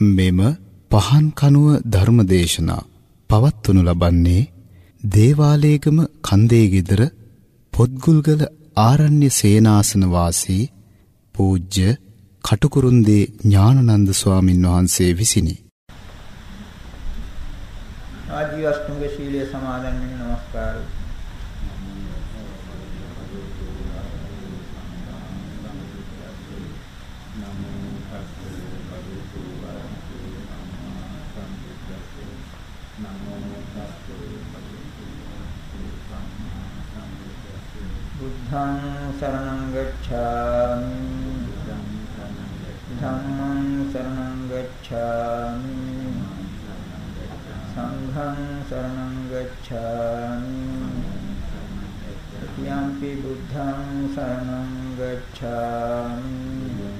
මෙම පහන් කනුව ධර්මදේශනා පවත්වනු ලබන්නේ දේවාලේගම කන්දේ গিදර පොත්ගුල්ගල ආරණ්‍ය සේනාසන වාසී පූජ්‍ය කටුකුරුන්දී ඥානනන්ද ස්වාමින් වහන්සේ විසිනි. ආජීවස්තුංග ශීලයේ සමාදන් වෙන නමස්කාරය බුද්ධං සරණං ගච්ඡාමි ධම්මං සරණං ගච්ඡාමි සංඝං සරණං ගච්ඡාමි යම්පි බුද්ධං සරණං ගච්ඡාමි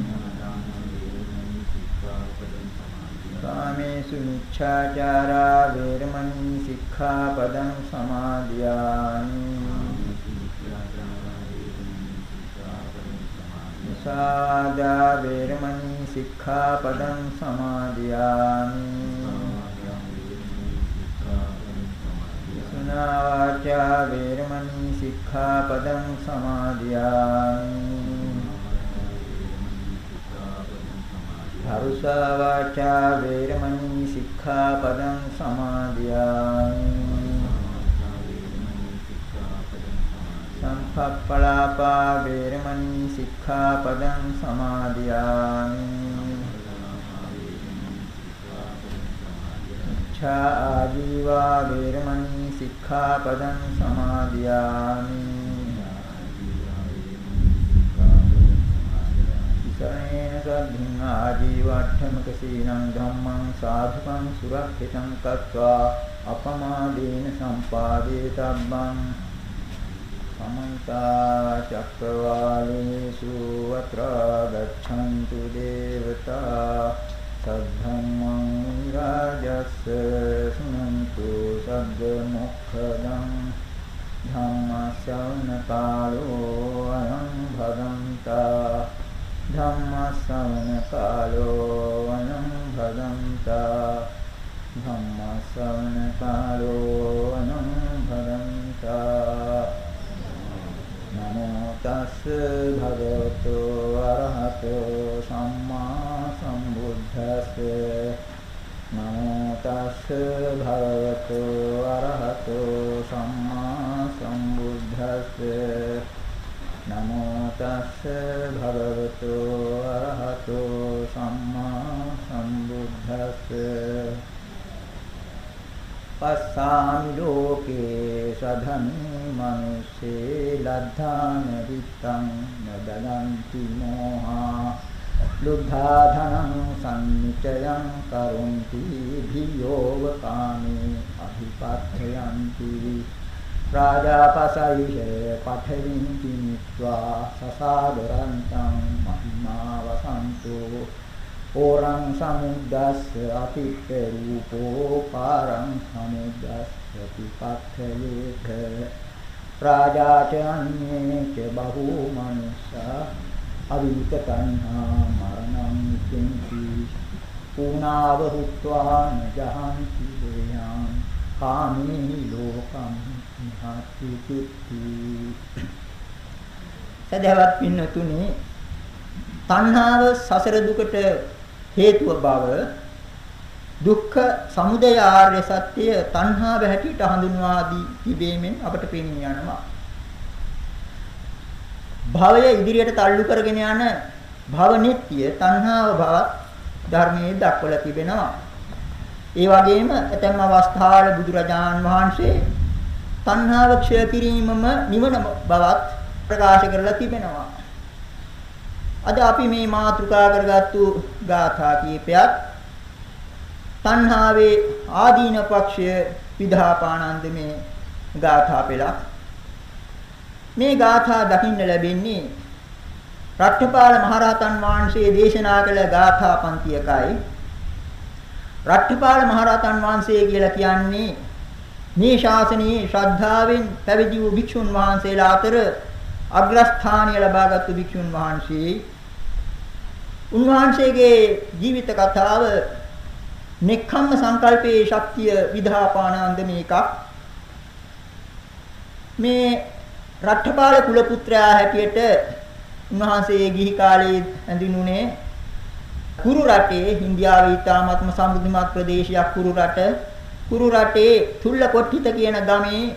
මිච්ඡාචාරා වේරමණී සික්ඛාපදං සමාදියාමි සාදා වේරමණී සික්ඛාපදං සමාදියාමි සුනා වාචා වේරමණී සික්ඛාපදං සමාදියාමි ධරුසා වාචා වේරමණී සික්ඛාපදං සමාදියාමි. සම්පප්පලාපා වේරමණී සික්ඛාපදං සමාදියාමි. ඡා ආජීවා වේරමණී සික්ඛාපදං සමාදියාමි. ධනේන සබ්බින් ආජීවට්ඨමක සීලං ධම්මං සාධුකං සුරක්ෂිතං කତ୍වා අපමාදේන සම්පාදේ තබ්බං සමන්තා චක්කවාලේසු අත්‍රා ගච්ඡන්තු දේවතා සද්ධම්මං රාජස්ස සුනන්තු සබ්බ මොක්ඛදං ධම්මස්සවන කාලෝ අයං භදන්තා ධම්මස්සවන කාලෝ අනං භදන්තා ධම්මස්සවන කාලෝ අනං භදන්තා නමෝ තස්ස භගවතු අරහතෝ සම්මා සම්බුද්දස්ස නමෝ තස්ස භගවතු අරහතෝ සම්මා සම්බුද්දස්ස නමෝ තස් භගවතු අරහතෝ සම්මා සම්බුද්දස්ස පස්සාමි ලෝකේ සධම්මි මනුස්සේ ලද්ධාන විත්තං නදලන්ති මොහා ලුද්ධා ධනං සම්නිචයං කරුන්ති භියෝව කාමේ අහිපත්ථයන්ති රාජාපසයිෂේ පඨවින් කිනිත්වා සසාදරන්තං මහිමා වසන්තෝ ඕරං සමුද්දස්ස අතික්ක රූපෝ පාරං සමුද්දස්ස පිපත්තයේක රාජාචන්නේ ච බහු මනුෂ්‍යා අවිත තණ්හා මරණං කිංති පුනාව හුත්වා නජහන්ති දේයං කාමී ලෝකං නිහාති කිත්ති සදහවත් පින්නතුනි තණ්හාව සසර දුකට හේතුව බව දුක්ඛ සමුදය ආර්ය සත්‍ය තණ්හාව හැටියට හඳුන්වා දී තිබීමෙන් අපට පෙනී යනවා. භවය ඉදිරියට තල්ලු කරගෙන යන භව නිට්‍ය තණ්හාව භව ධර්මයේ දක්වලා තිබෙනවා. ඒ වගේම ඇතැම් අවස්ථාවල බුදුරජාන් වහන්සේ තණ්හාව ක්ෂය කිරීමම නිවන බවත් ප්‍රකාශ කරලා තිබෙනවා. අද අපි මේ මාතෘකා කරගත්තු ගාථා කීපයක් තණ්හාවේ ආදීන පක්ෂය විධාපානන්ද මේ ගාථා පෙළක් මේ ගාථා දකින්න ලැබෙන්නේ රට්ඨපාල මහරහතන් වහන්සේ දේශනා කළ ගාථා පන්තියකයි රට්ඨපාල මහරහතන් වහන්සේ කියලා කියන්නේ මේ ශාසනයේ ශ්‍රද්ධාවෙන් පැවිදි වූ භික්ෂුන් වහන්සේලා අතර අග්‍රස්ථානීය ලබාගත්තු භික්ෂුන් වහන්සේ උන්වහන්සේගේ ජීවිත කතාව නික්ඛම්ම සංකල්පයේ ශක්තිය විධාපානන්ද මේකක් මේ රට්ඨපාල කුල පුත්‍රයා හැටියට උන්වහන්සේ ගිහි කාලයේ ඇඳිනුනේ කුරු රටේ ඉන්දියාවේ ඉතාමත්ම සමෘද්ධිමත් ප්‍රදේශයක් කුරු රට. කුරු රටේ තුල්ල කොට්ටිත කියන ගමේ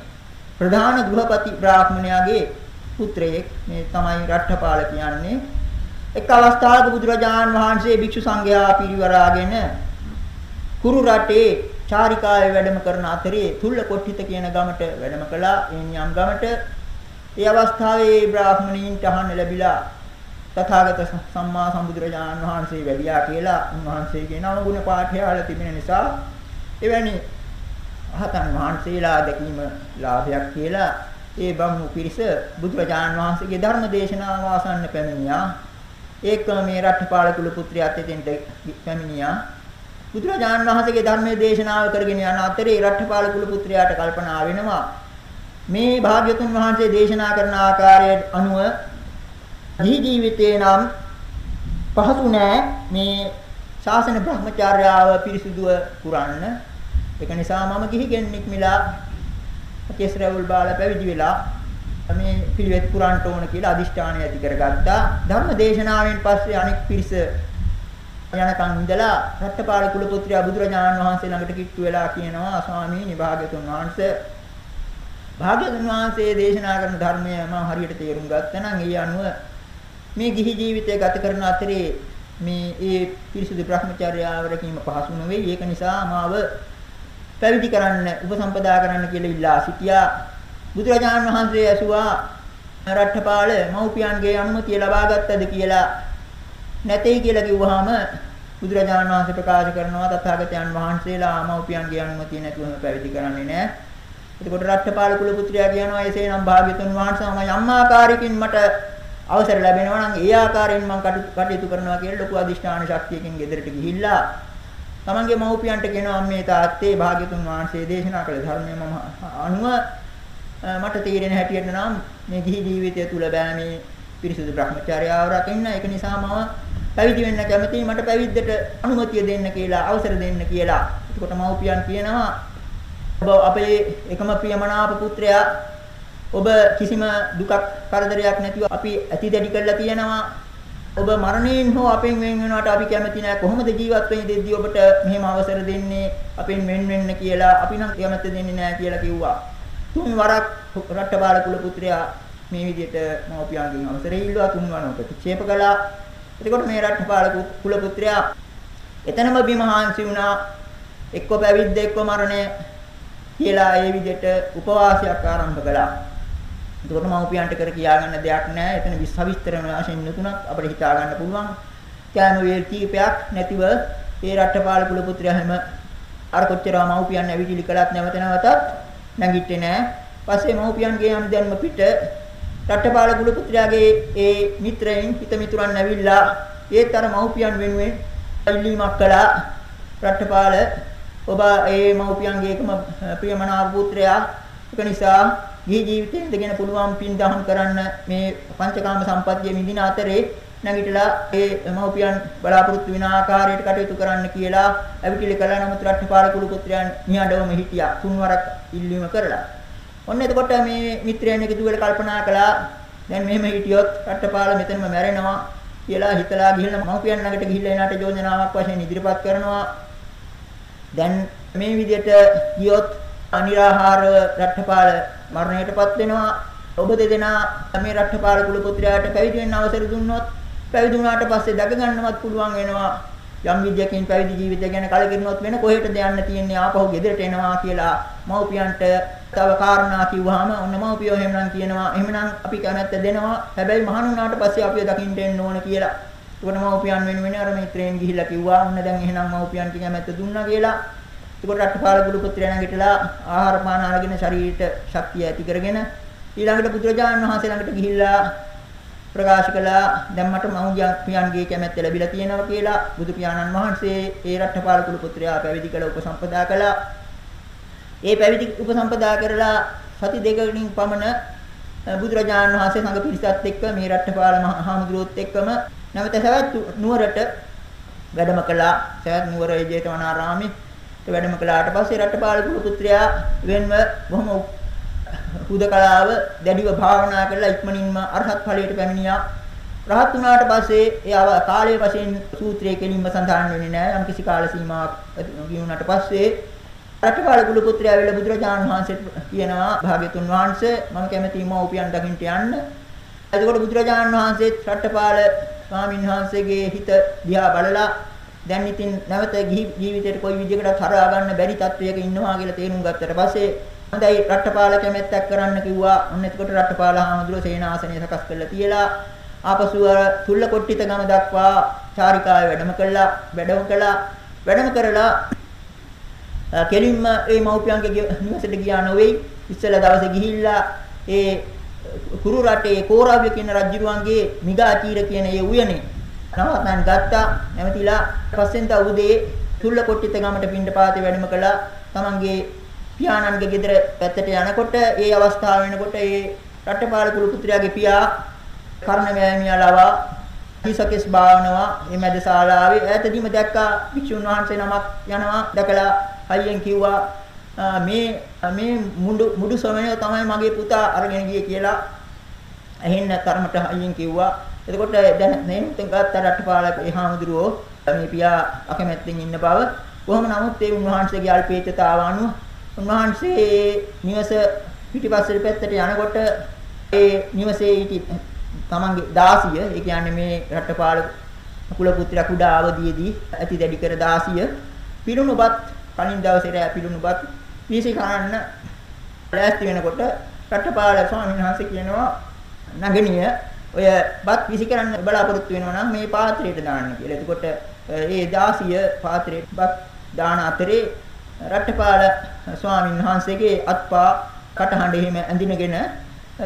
ප්‍රධාන ගෘහපති බ්‍රාහ්මණයාගේ පුත්‍රයෙක්. මේ තමයි රට්ඨපාල කියන්නේ. එක් අවස්ථාවක බුදුරජාන් වහන්සේ භික්ෂු සංඝයා පිරිවරාගෙන කුරු රටේ චාරිකාවේ වැඩම කරන අතරේ තුල්ල කොට්ටිත කියන ගමට වැඩම කළා. එන් යම් ගමට ඒ අවස්ථාවේ බ්‍රාහ්මණීන්ට අහන්න ලැබිලා තථාගත සම්මා සම්බුදුරජාණන් වහන්සේ වැඩියා කියලා උන්වහන්සේගේ නම ගුණ පාඨය අහලා තිබෙන නිසා එවැනි අහතන් වහන්සේලා දැකීම ලාභයක් කියලා ඒ බම්මු පිරිස බුදුරජාණන් වහන්සේගේ ධර්ම දේශනාව ආසන්න පැමිණියා. ඒකම මේ රට්ඨපාල කුල පුත්‍රයාත් එතෙන්ට පැමිණියා. බුදුරජාණන් වහන්සේගේ ධර්මයේ දේශනාව කරගෙන යන අතරේ රට්ඨපාල කුල පුත්‍රයාට කල්පනා වෙනවා. මේ භාග්‍යතුන් වහන්සේ දේශනා කරන ආකාරයට අනුව ජී ජීවිතේ නම් පහසු නෑ මේ ශාසන බ්‍රහ්මචාර්යාව පිරිසුදුව පුරන්න. ඒක නිසා මම ගිහි ගෙන්නික් මිලා කෙස් රැවුල් බාලා පැවිදි වෙලා මේ පිළිවෙත් පුරන්ට ඕන කියලා අදිෂ්ඨානය ඇති කරගත්තා ධර්ම දේශනාවෙන් පස්සේ අනෙක් පිරිස යනකම් ඉඳලා රට්ටපාල කුල පුත්‍රයා බුදුරජාණන් වහන්සේ ළඟට කිට්ටු වෙලා කියනවා ස්වාමීනි භාග්‍යතුන් වහන්සේ භාග්‍යතුන් වහන්සේ දේශනා කරන ධර්මය මම හරියට තේරුම් ගත්තා නම් ඒ අනුව මේ ගිහි ජීවිතය ගත කරන අතරේ මේ ඒ පිරිසුදු Brahmacharyaව රැකීම පහසු නොවේ. ඒක නිසා මාව පැවිදි කරන්න, උපසම්පදා කරන්න කියලා ඉල්ලා සිටියා. බුදුරජාණන් වහන්සේ ඇසුවා රට්ඨපාල මව්පියන්ගේ අනුමැතිය ලබා ගත්තද කියලා නැtei කියලා කිව්වහම බුදුරජාණන් වහන්සේ ප්‍රකාශ කරනවා තථාගතයන් වහන්සේලා මව්පියන්ගේ අනුමැතිය නැතුවම පැවිදි කරන්නේ නැහැ. එතකොට රට්ඨපාල කුල පුත්‍රයා කියනවා එසේනම් භාග්‍යතුන් වහන්සේ මම යම් ආකාරයකින් මට අවසර ලැබෙනවා නම් ඒ ආකාරයෙන් මම කටයුතු කරනවා කියලා ලොකු අදිෂ්ඨාන ශක්තියකින් ගෙදරට ගිහිල්ලා තමන්ගේ මව්පියන්ට කියනවා මේ තාත්තේ භාග්‍යතුන් වහන්සේ දේශනා කළ ධර්මය මම අනුව මට තීරණ හැටියට නම් මේ ගිහි ජීවිතය තුල බෑ මේ පිරිසුදු Brahmacharyaව රකින්න ඒක නිසා මම පැවිදි වෙන්න කැමතියි මට පැවිද්දට අනුමැතිය දෙන්න කියලා අවසර දෙන්න කියලා. එතකොට මව්පියන් කියනවා ඔබ අපේ එකම ප්‍රියමනාප පුත්‍රයා ඔබ කිසිම දුකක් කරදරයක් නැතිව අපි ඇති දැඩි කරලා තියෙනවා. ඔබ මරණයෙන් හෝ අපෙන් වෙන් වෙනවට අපි කැමති නැහැ. කොහොමද ජීවත් වෙන්නේ දෙද්දී ඔබට මෙහෙම අවසර දෙන්නේ අපෙන් වෙන් වෙන්න කියලා අපි නම් කැමති දෙන්නේ නැහැ කියලා කිව්වා. තුන් වරක් රට්ටපාල කුල පුත්‍රයා මේ විදිහට මව්පියන්ගෙන් අවසරය ඉල්ලුවා තුන් වරක් ප්‍රතික්ෂේප කළා. එතකොට මේ රට්ටපාල කුල පුත්‍රයා එතනම බිමහාන්සි වුණා. එක්ක පැවිද්ද එක්ක මරණය කියලා ඒ විදිහට උපවාසයක් ආරම්භ කළා. එතකොට මව්පියන්ට කර කියා ගන්න දෙයක් නැහැ. එතන විස්තර වශයෙන් නුතුණක් අපිට හිතා ගන්න පුළුවන්. කෑම වේල් කීපයක් නැතිව ඒ රට්ටපාල කුල පුත්‍රයා හැම අර කොච්චර මව්පියන් ඇවිදිලි කළත් නැවත නැවතත් නැගිට්ටේ නැහැ. පස්සේ මව්පියන්ගේ අනුදැනුම පිට රට්ටපාල කුල පුත්‍රයාගේ ඒ මිත්‍රයන් හිත මිතුරන් ඇවිල්ලා ඒත් අර මව්පියන් වෙනුවෙන් ඉල්ලීමක් කළා. රට්ටපාල ඔබ ඒ මව්පියන්ගේ එකම ප්‍රියමනාප පුත්‍රයා ඒක නිසා ගිහි ජීවිතේ ඉඳගෙන පුළුවන් පින් දහම් කරන්න මේ පංචකාම සම්පත්තිය මිදින අතරේ නැගිටලා ඒ මව්පියන් බලාපොරොත්තු වෙන ආකාරයට කටයුතු කරන්න කියලා අවිටිලි කළා නමුත් රට්ටපාල කුළු පුත්‍රයන් නිහඬවම හිටියා තුන්වරක් ඉල්ලීම කරලා. ඔන්න එතකොට මේ මිත්‍රයන් එකතු වෙලා කල්පනා කළා දැන් මෙහෙම හිටියොත් රට්ටපාල මෙතනම මැරෙනවා කියලා හිතලා ගිහිල්ලා මව්පියන් ළඟට ගිහිල්ලා එනාට යෝජනාවක් වශයෙන් ඉදිරිපත් කරනවා. දැන් මේ විදිහට ගියොත් අනිරාහාර රට්ටපාල මරණයටපත් වෙනවා. ඔබ දෙදෙනා මේ රට්ඨපාල කුල පුත්‍රයාට පැවිදි වෙන්න අවසර දුන්නොත් පැවිදි වුණාට පස්සේ දැක ගන්නවත් පුළුවන් වෙනවා. යම් විද්‍යකින් පැවිදි ජීවිතය ගැන කලකිරුණොත් වෙන කොහෙටද යන්න තියෙන්නේ ආපහු ගෙදරට එනවා කියලා මව්පියන්ට තව කාරණා කිව්වහම ඔන්න මව්පියෝ එහෙමනම් කියනවා. එහෙමනම් අපි කැමැත්ත දෙනවා. හැබැයි මහණ වුණාට පස්සේ අපිව දකින්න එන්න ඕන කියලා. එතකොට මව්පියන් වෙනුවෙන් අර මිත්‍රයන් ගිහිල්ලා කිව්වා ඔන්න දැන් එහෙනම් මව්පියන්ට කැමැත්ත දුන්නා කියලා. එතකොට රට්ටපාල ගුරු පුත්‍රයා නැගිටලා ආහාර පාන අරගෙන ශරීරයට ශක්තිය ඇති කරගෙන ඊළඟට පුත්‍රජානන් වහන්සේ ළඟට ගිහිල්ලා ප්‍රකාශ කළා දැන් මට මව්ගේ පියන්ගේ කැමැත්ත ලැබිලා තියෙනවා කියලා බුදු පියාණන් වහන්සේ ඒ රට්ටපාල කුල පුත්‍රයා පැවිදි කළ උපසම්පදා කළා. ඒ පැවිදි උපසම්පදා කරලා සති දෙකකින් පමණ බුදුරජාණන් වහන්සේ සංඝ පිරිසත් එක්ක මේ රට්ටපාල මහමුදුරුවොත් එක්කම නැවත සවැත් නුවරට වැඩම කළා. සවැත් නුවර ජේතවනාරාමේ වැඩම කළාට පස්සේ රට්ටපාල කුල පුත්‍රයා වෙන්ව බොහොම හුදකලාව දැඩිව භාවනා කරලා ඉක්මනින්ම අරහත් ඵලයට පැමිණියා. රහත් වුණාට පස්සේ ඒ කාලයේ වශයෙන් සූත්‍රයේ කෙලින්ම සඳහන් වෙන්නේ නැහැ. යම් කිසි කාල සීමාවක් ගියුණාට පස්සේ රටපාල කුල පුත්‍රයා වෙල බුදුරජාණන් වහන්සේට කියනවා භාග්‍යතුන් වහන්සේ මම කැමැති මව්පියන් දකින්න යන්න. එතකොට බුදුරජාණන් වහන්සේත් රටපාල ස්වාමීන් වහන්සේගේ හිත දිහා බලලා දැන් ඉතින් නැවත ජීවිතේට කොයි විදිහකටත් හරවා ගන්න බැරි තත්වයක ඉන්නවා කියලා තේරුම් ගත්තට පස්සේ හොඳයි රට්ටපාල කැමැත්තක් කරන්න කිව්වා. ඔන්න එතකොට රට්ටපාල හාමුදුරුවෝ සේනාසනය සකස් කරලා තියලා ආපසු තුල්ල කොට්ටිත ගම දක්වා චාරිකාවේ වැඩම කළා. වැඩම කළා. වැඩම කරලා කෙලින්ම මේ මව්පියන්ගේ නිවසට ගියා නොවේයි. ඉස්සෙල්ලා දවසේ ගිහිල්ලා ඒ කුරු රටේ කෝරාව්‍ය කියන රජුරුවන්ගේ මිගාචීර කියන ඒ උයනේ නවතන් ගත්තා. නැවතිලා පස්සෙන් තා උදේ තුල්ල කොට්ටිත ගමට පින්ඩ පාතේ වැඩම කළා. තමන්ගේ පියාණන්ගේ ගෙදර පැත්තට යනකොට ඒ අවස්ථාව වෙනකොට ඒ රටපාල කුල පුත්‍රයාගේ පියා කර්ණවැමියා ලවා හිසකෙස් භාවනවා මේ මැද ශාලාවේ ඈතදීම දැක්කා. වික්ෂුන් වහන්සේ නමක් යනවා. දැකලා අයියෙන් කිව්වා මේ මේ මුඩු මුඩු සමය තමයි මගේ පුතා අරගෙන ගියේ කියලා. ඇහෙන්න තරමට අයියෙන් කිව්වා. එතකොට දැන් නේත් ගත්ත රටපාල ඒ හාමුදුරුවෝ මේ පියා අකමැත්තෙන් ඉන්න බව. කොහොම නමුත් ඒ උන්වහන්සේගේ අල්පේච්ඡතාව අනුව උන්වහන්සේ නිවස පිටිපස්සට පැත්තට යනකොට ඒ නිවසේ සිටි තමන්ගේ දාසිය ඒ කියන්නේ මේ රටපාල කුල පුත්‍රයා කුඩා අවදියේදී ඇති දැඩි කර දාසිය පිරුණුපත් කලින් දවසේ රැ පිරුණුපත් වීසි කරන්න ලෑස්ති වෙනකොට රටපාල ස්වාමීන් වහන්සේ කියනවා නගණිය ඔය බත් විසි කරන්න බලාපොරොත්තු වෙනවා නම් මේ පාත්‍රයට දාන්න කියලා. එතකොට ඒ දාසිය පාත්‍රයට බත් දාන අතරේ රට්ටපාල ස්වාමීන් වහන්සේගේ අත්පා කටහඬ එහෙම ඇඳිනගෙන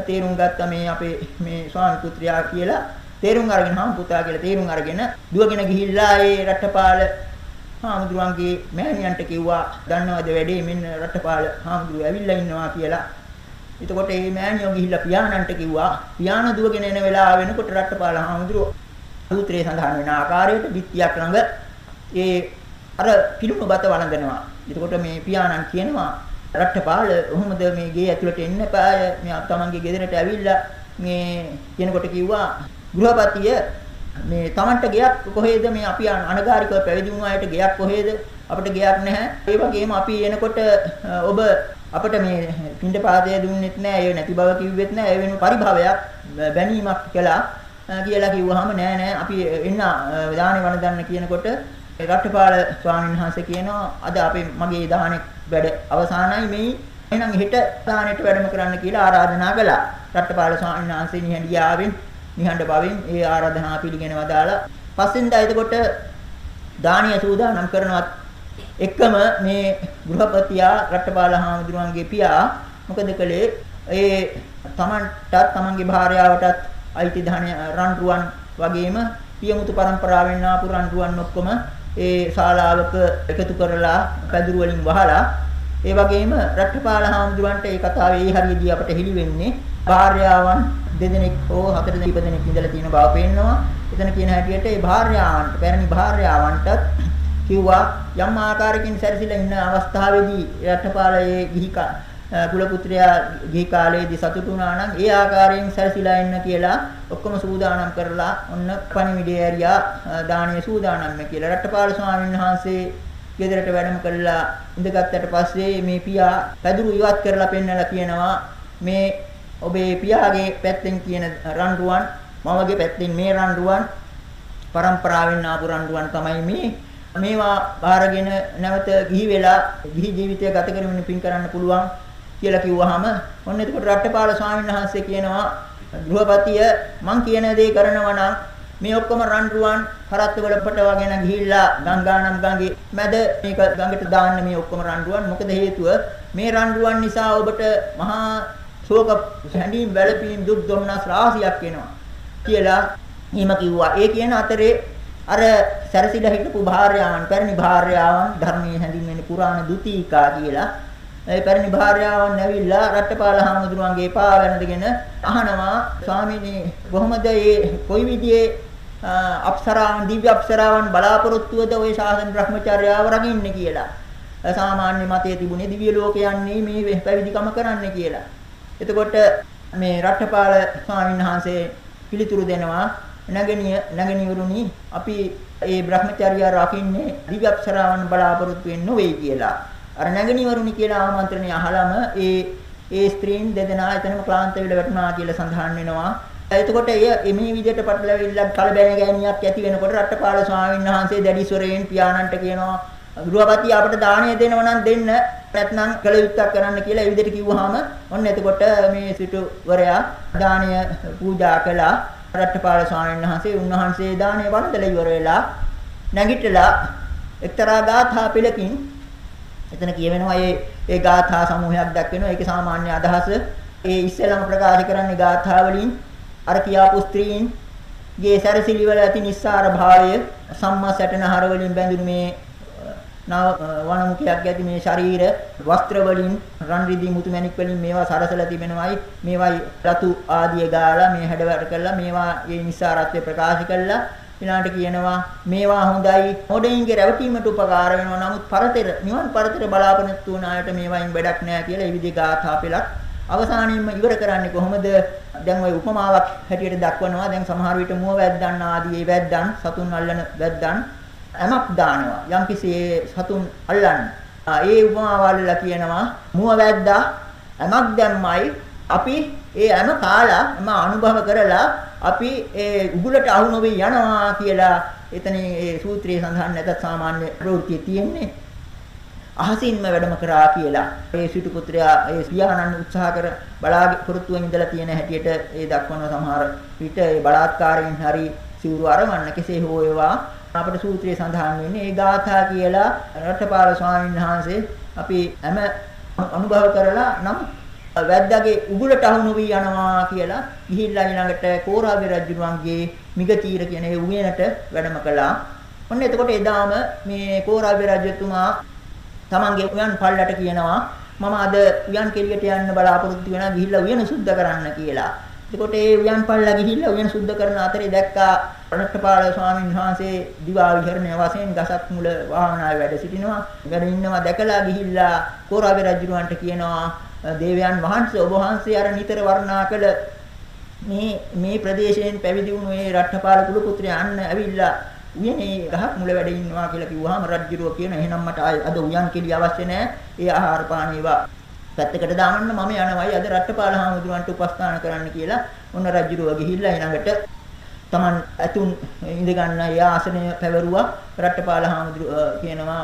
තේරුම් ගත්ත මේ අපේ මේ ස්වාමි පුත්‍රයා කියලා තේරුම් අරගෙන හම් පුතා කියලා තේරුම් අරගෙන දුවගෙන ගිහිල්ලා ඒ රට්ටපාල හාමුදුරුවන්ගේ මෑණියන්ට කිව්වා දන්නවද වැඩේ මෙන්න රට්ටපාල හාමුදුරුවෝ ඇවිල්ලා ඉන්නවා කියලා. එතකොට මේ මෑණියෝ ගිහිල්ලා පියාණන්ට කිව්වා පියාණ දුවගෙන එන වෙලාව වෙනකොට රට්ටපාල හාමුදුරුවෝ සූත්‍රයේ සඳහන් වෙන ආකාරයට බිත්තියක් ළඟ ඒ අර පිළිම බත වළඳනවා. එතකොට මේ පියාණන් කියනවා රට්ටපාල කොහොමද මේ ගේ ඇතුළට එන්න පාය මේ තමන්ගේ ගෙදරට ඇවිල්ලා මේ කියනකොට කිව්වා ගෘහපතිය මේ තමන්ට ගෙයක් කොහෙද? මේ අපි අනගාരികව පැවිදි වුණු අයට ගෙයක් කොහෙද? අපිට ගෙයක් නැහැ. ඒ වගේම අපි එනකොට ඔබ අපිට මේ පින්ඩ පාදය දුන්නෙත් නැහැ ඒ නැති බව කිව්වෙත් නැහැ ඒ වෙන පරිභවයක් බැනීමක් කළා කියලා කිව්වහම නෑ නෑ අපි එන්න දානේ වළඳන්න කියනකොට රට්ටපාල ස්වාමීන් වහන්සේ කියනවා අද අපේ මගේ දාහනේ වැඩ අවසానයි මේ එහෙනම් හෙට දාහනෙට වැඩම කරන්න කියලා ආරාධනා කළා. රට්ටපාල ස්වාමීන් වහන්සේ නිහඬියාවෙන් නිහඬ බවෙන් ඒ ආරාධනා පිළිගෙන වදාලා පස්සෙන්දා එතකොට දානීය සූදානම් කරනවත් එක්කම මේ ගෘහපතියා රට්ටපාල හාමුදුරුවන්ගේ පියා මොකද කළේ ඒ තමන්ටත් තමන්ගේ භාර්යාවටත් අයිති ධන රන් රුවන් වගේම පියමුතු પરම්පරාවෙන් ආපු රන් රුවන් ඔක්කොම ඒ ශාලාවක එකතු කරලා පැදුරු වලින් වහලා ඒ වගේම රට්ටපාල හාමුදුරන්ට ඒ කතාවේ ඒ හරියදී අපට හෙළි වෙන්නේ භාර්යාවන් දෙදෙනෙක් හෝ හතර දෙනෙක් ඉපදෙනෙක් ඉඳලා තියෙන බව පේනවා. එතන කියන හැටියට ඒ භාර්යාවන්ට පැරණි භාර්යාවන්ටත් කිව්වා යම් ආකාරයකින් සැරසිලා ඉන්න අවස්ථාවේදී රට්ටපාලයේ ගිහි කුල පුත්‍රයා ගිහි කාලයේදී සතුටු වුණා නම් ඒ ආකාරයෙන් සැරසිලා ඉන්න කියලා ඔක්කොම සූදානම් කරලා ඔන්න පණිවිඩය ඇරියා දානීය සූදානම්ම කියලා. රට්ටපාල ස්වාමීන් වහන්සේ ගෙදරට වැඩම කළා. ඉඳගත්තට පස්සේ මේ පියා පැදුරු ඉවත් කරලා පෙන්නලා කියනවා මේ ඔබේ පියාගේ පැත්තෙන් කියන රණ්ඩුවන් මමගේ පැත්තෙන් මේ රණ්ඩුවන් પરම්පරාවෙන් ආපු රණ්ඩුවන් තමයි මේ. මේවා බාරගෙන නැවත ගිහි වෙලා ගිහි ජීවිතය ගත කරමින් පින් කරන්න පුළුවන් කියලා කිව්වහම ඔන්න එතකොට රට්ටපාල ස්වාමීන් වහන්සේ කියනවා ගෘහපතිය මං කියන දේ කරනවා නම් මේ ඔක්කොම රන්රුවන් කරත්තවල පටවගෙන ගිහිල්ලා ගංගානම් ගඟේ මැද මේක ගඟට දාන්න මේ ඔක්කොම රන්රුවන් මොකද හේතුව? මේ රන්රුවන් නිසා ඔබට මහා ශෝක හැඬීම් වැළපීම් දුක් දුම්නස් රාශියක් එනවා. කියලා හිම කිව්වා. ඒ කියන අතරේ අර සැරසිලා හිටපු භාර්යාවන් පැරණි භාර්යාවන් ධර්මයේ හැඳින්වෙන පුරාණ දුතිකා කියලා ඒ පැරණි භාර්යාවන් ඇවිල්ලා රට්ටපාල හාමුදුරුවන්ගේ පා වැනදගෙන අහනවා ස්වාමීනි කොහොමද මේ කොයි විදිහේ අප්සරාවන් දිව්‍ය අප්සරාවන් බලාපොරොත්තුවද ওই ශාසන බ්‍රහ්මචර්යාව රකින්නේ කියලා. සාමාන්‍ය මතයේ තිබුණේ දිව්‍ය ලෝකයන්නේ මේ පැවිදිකම කරන්න කියලා. එතකොට මේ රට්ටපාල ස්වාමීන් වහන්සේ පිළිතුරු දෙනවා නගණිය නගණිවරුනි අපි ඒ බ්‍රහ්මචර්යය රකින්නේ දිව්‍ය අප්සරාවන් බලාපොරොත්තු වෙන්නේ නොවේ කියලා. අර නගණිවරුනි කියලා ආමන්ත්‍රණය අහලම ඒ ඒ ස්ත්‍රීන් දෙදෙනා එතනම ක්ලාන්ත වෙලා වැටුණා කියලා සඳහන් වෙනවා. එතකොට එය මේ විදිහට පටලවිල්ලක් කලබැන ගෑනියක් ඇති වෙනකොට රට්ටපාල ස්වාමීන් වහන්සේ දැඩිස්වරයෙන් පියාණන්ට කියනවා ගෘහපති අපට දාණය දෙනව නම් දෙන්න නැත්නම් කළ යුත්තක් කරන්න කියලා ඒ විදිහට කිව්වහම ඔන්න එතකොට මේ සිටුවරයා දාණය පූජා කළා රට්ටපාල ස්වාමීන් වහන්සේ උන්වහන්සේ දාණය වන්දලා ඉවර වෙලා නැගිටලා එක්තරා ගාථා පිළකින් එතන කියවෙනවා මේ ඒ ගාථා සමූහයක් දක්වනවා. ඒකේ සාමාන්‍ය අදහස ඒ ඉස්සෙල්ලාම ප්‍රකාශ කරන්නේ ගාථා වලින් අර කියාපු ස්ත්‍රීන්ගේ සැරසිලි වල ඇති නිස්සාර භාවය සම්මා සැටනහර වලින් බැඳුණු මේ වනමුඛයක් ඇති මේ ශරීර වස්ත්‍ර වලින් රන් රිදී මුතු මැණික් වලින් මේවා සරසලා තිබෙනවායි මේවායි රතු ආදිය ගාලා මේ හැඩවැට කරලා මේවා ඒ නිස්සාරත්වය ප්‍රකාශ කළා ඊළාට කියනවා මේවා හොඳයි මොඩින්ගේ රැවටීමට උපකාර වෙනවා නමුත් පරතර නිවන් පරතර බලාපොරොත්තු වුණ අයට මේවායින් වැඩක් නැහැ කියලා ඒ විදිහේ ගාථා පෙළක් අවසානයේම ඉවර කරන්නේ කොහොමද? දැන් ওই උපමාවක් හැටියට දක්වනවා. දැන් සමහර විට මුව වැද්දන් ආදී වැද්දන් සතුන් අල්ලන වැද්දන් ඇමක් දානවා. යම්කිසි සතුන් අල්ලන්න. ඒ උපමාවල්ලා කියනවා මුව වැද්දා ඇමක් දැම්මයි අපි ඒ ඇම කාලා එම අනුභව කරලා අපි ඒ උගුලට අහු නොවි යනවා කියලා එතන ඒ සූත්‍රයේ සඳහන් නැතත් සාමාන්‍ය ප්‍රවෘත්තිය තියෙන්නේ අහසින්ම වැඩම කරා කියලා ඒ සිටු පුත්‍රයා ඒ පියාණන් උත්සාහ කර බලාපොරොත්තුවෙන් ඉඳලා තියෙන හැටියට ඒ දක්වන සමහර විට ඒ බලාත්කාරයෙන් හරි සිවුරු අරවන්න කෙසේ හෝ ඒවා අපේ සූත්‍රයේ සඳහන් වෙන්නේ ඒ ගාථා කියලා රටපාල ස්වාමීන් වහන්සේ අපි හැම අනුභව කරලා නම් වැද්දාගේ උගුලට අහු නොවි යනවා කියලා ගිහිල්ලා ඊළඟට කෝරාවේ රජුණන්ගේ මිගතීර කියන ඒ උයනට වැඩම කළා. ඔන්න එතකොට එදාම මේ කෝරාවේ රජතුමා තමන්ගේ උයන් පල්ලට කියනවා මම අද උයන් කෙලියට යන්න බලාපොරොත්තු වෙනවා ගිහිල්ලා උයන සුද්ධ කරන්න කියලා. එතකොට ඒ උයන් පල්ලා ගිහිල්ලා උයන සුද්ධ කරන අතරේ දැක්කා රණට්ටපාල ස්වාමීන් වහන්සේ දිවා විහරණය වශයෙන් ගසක් මුල වාහනාවේ වැඩ සිටිනවා. වැඩ ඉන්නවා දැකලා ගිහිල්ලා කෝරාවේ රජුරවන්ට කියනවා දේවයන් වහන්සේ ඔබ වහන්සේ අර නිතර වර්ණනා කළ මේ මේ ප්‍රදේශයෙන් පැවිදි වුණු ඒ රට්ටපාල කුල පුත්‍රයන් ඇවිල්ලා උයනේ ගහක් මුල වැඩ ඉන්නවා කියලා කිව්වහම රජ්ජුරුව කියන එහෙනම් මට අද උයන් කෙලිය අවශ්‍ය නැහැ. ඒ ආහාර පාන ඒවා පැත්තකට දාන්න මම යනවායි අද රට්ටපාල හාමුදුරුවන්ට උපස්ථාන කරන්න කියලා ඔන්න රජ්ජුරුව ගිහිල්ලා ඊළඟට Taman ඇතුන් ඉඳ ගන්න ඒ ආසනය පැවරුවා. රට්ටපාල හාමුදුරුව කියනවා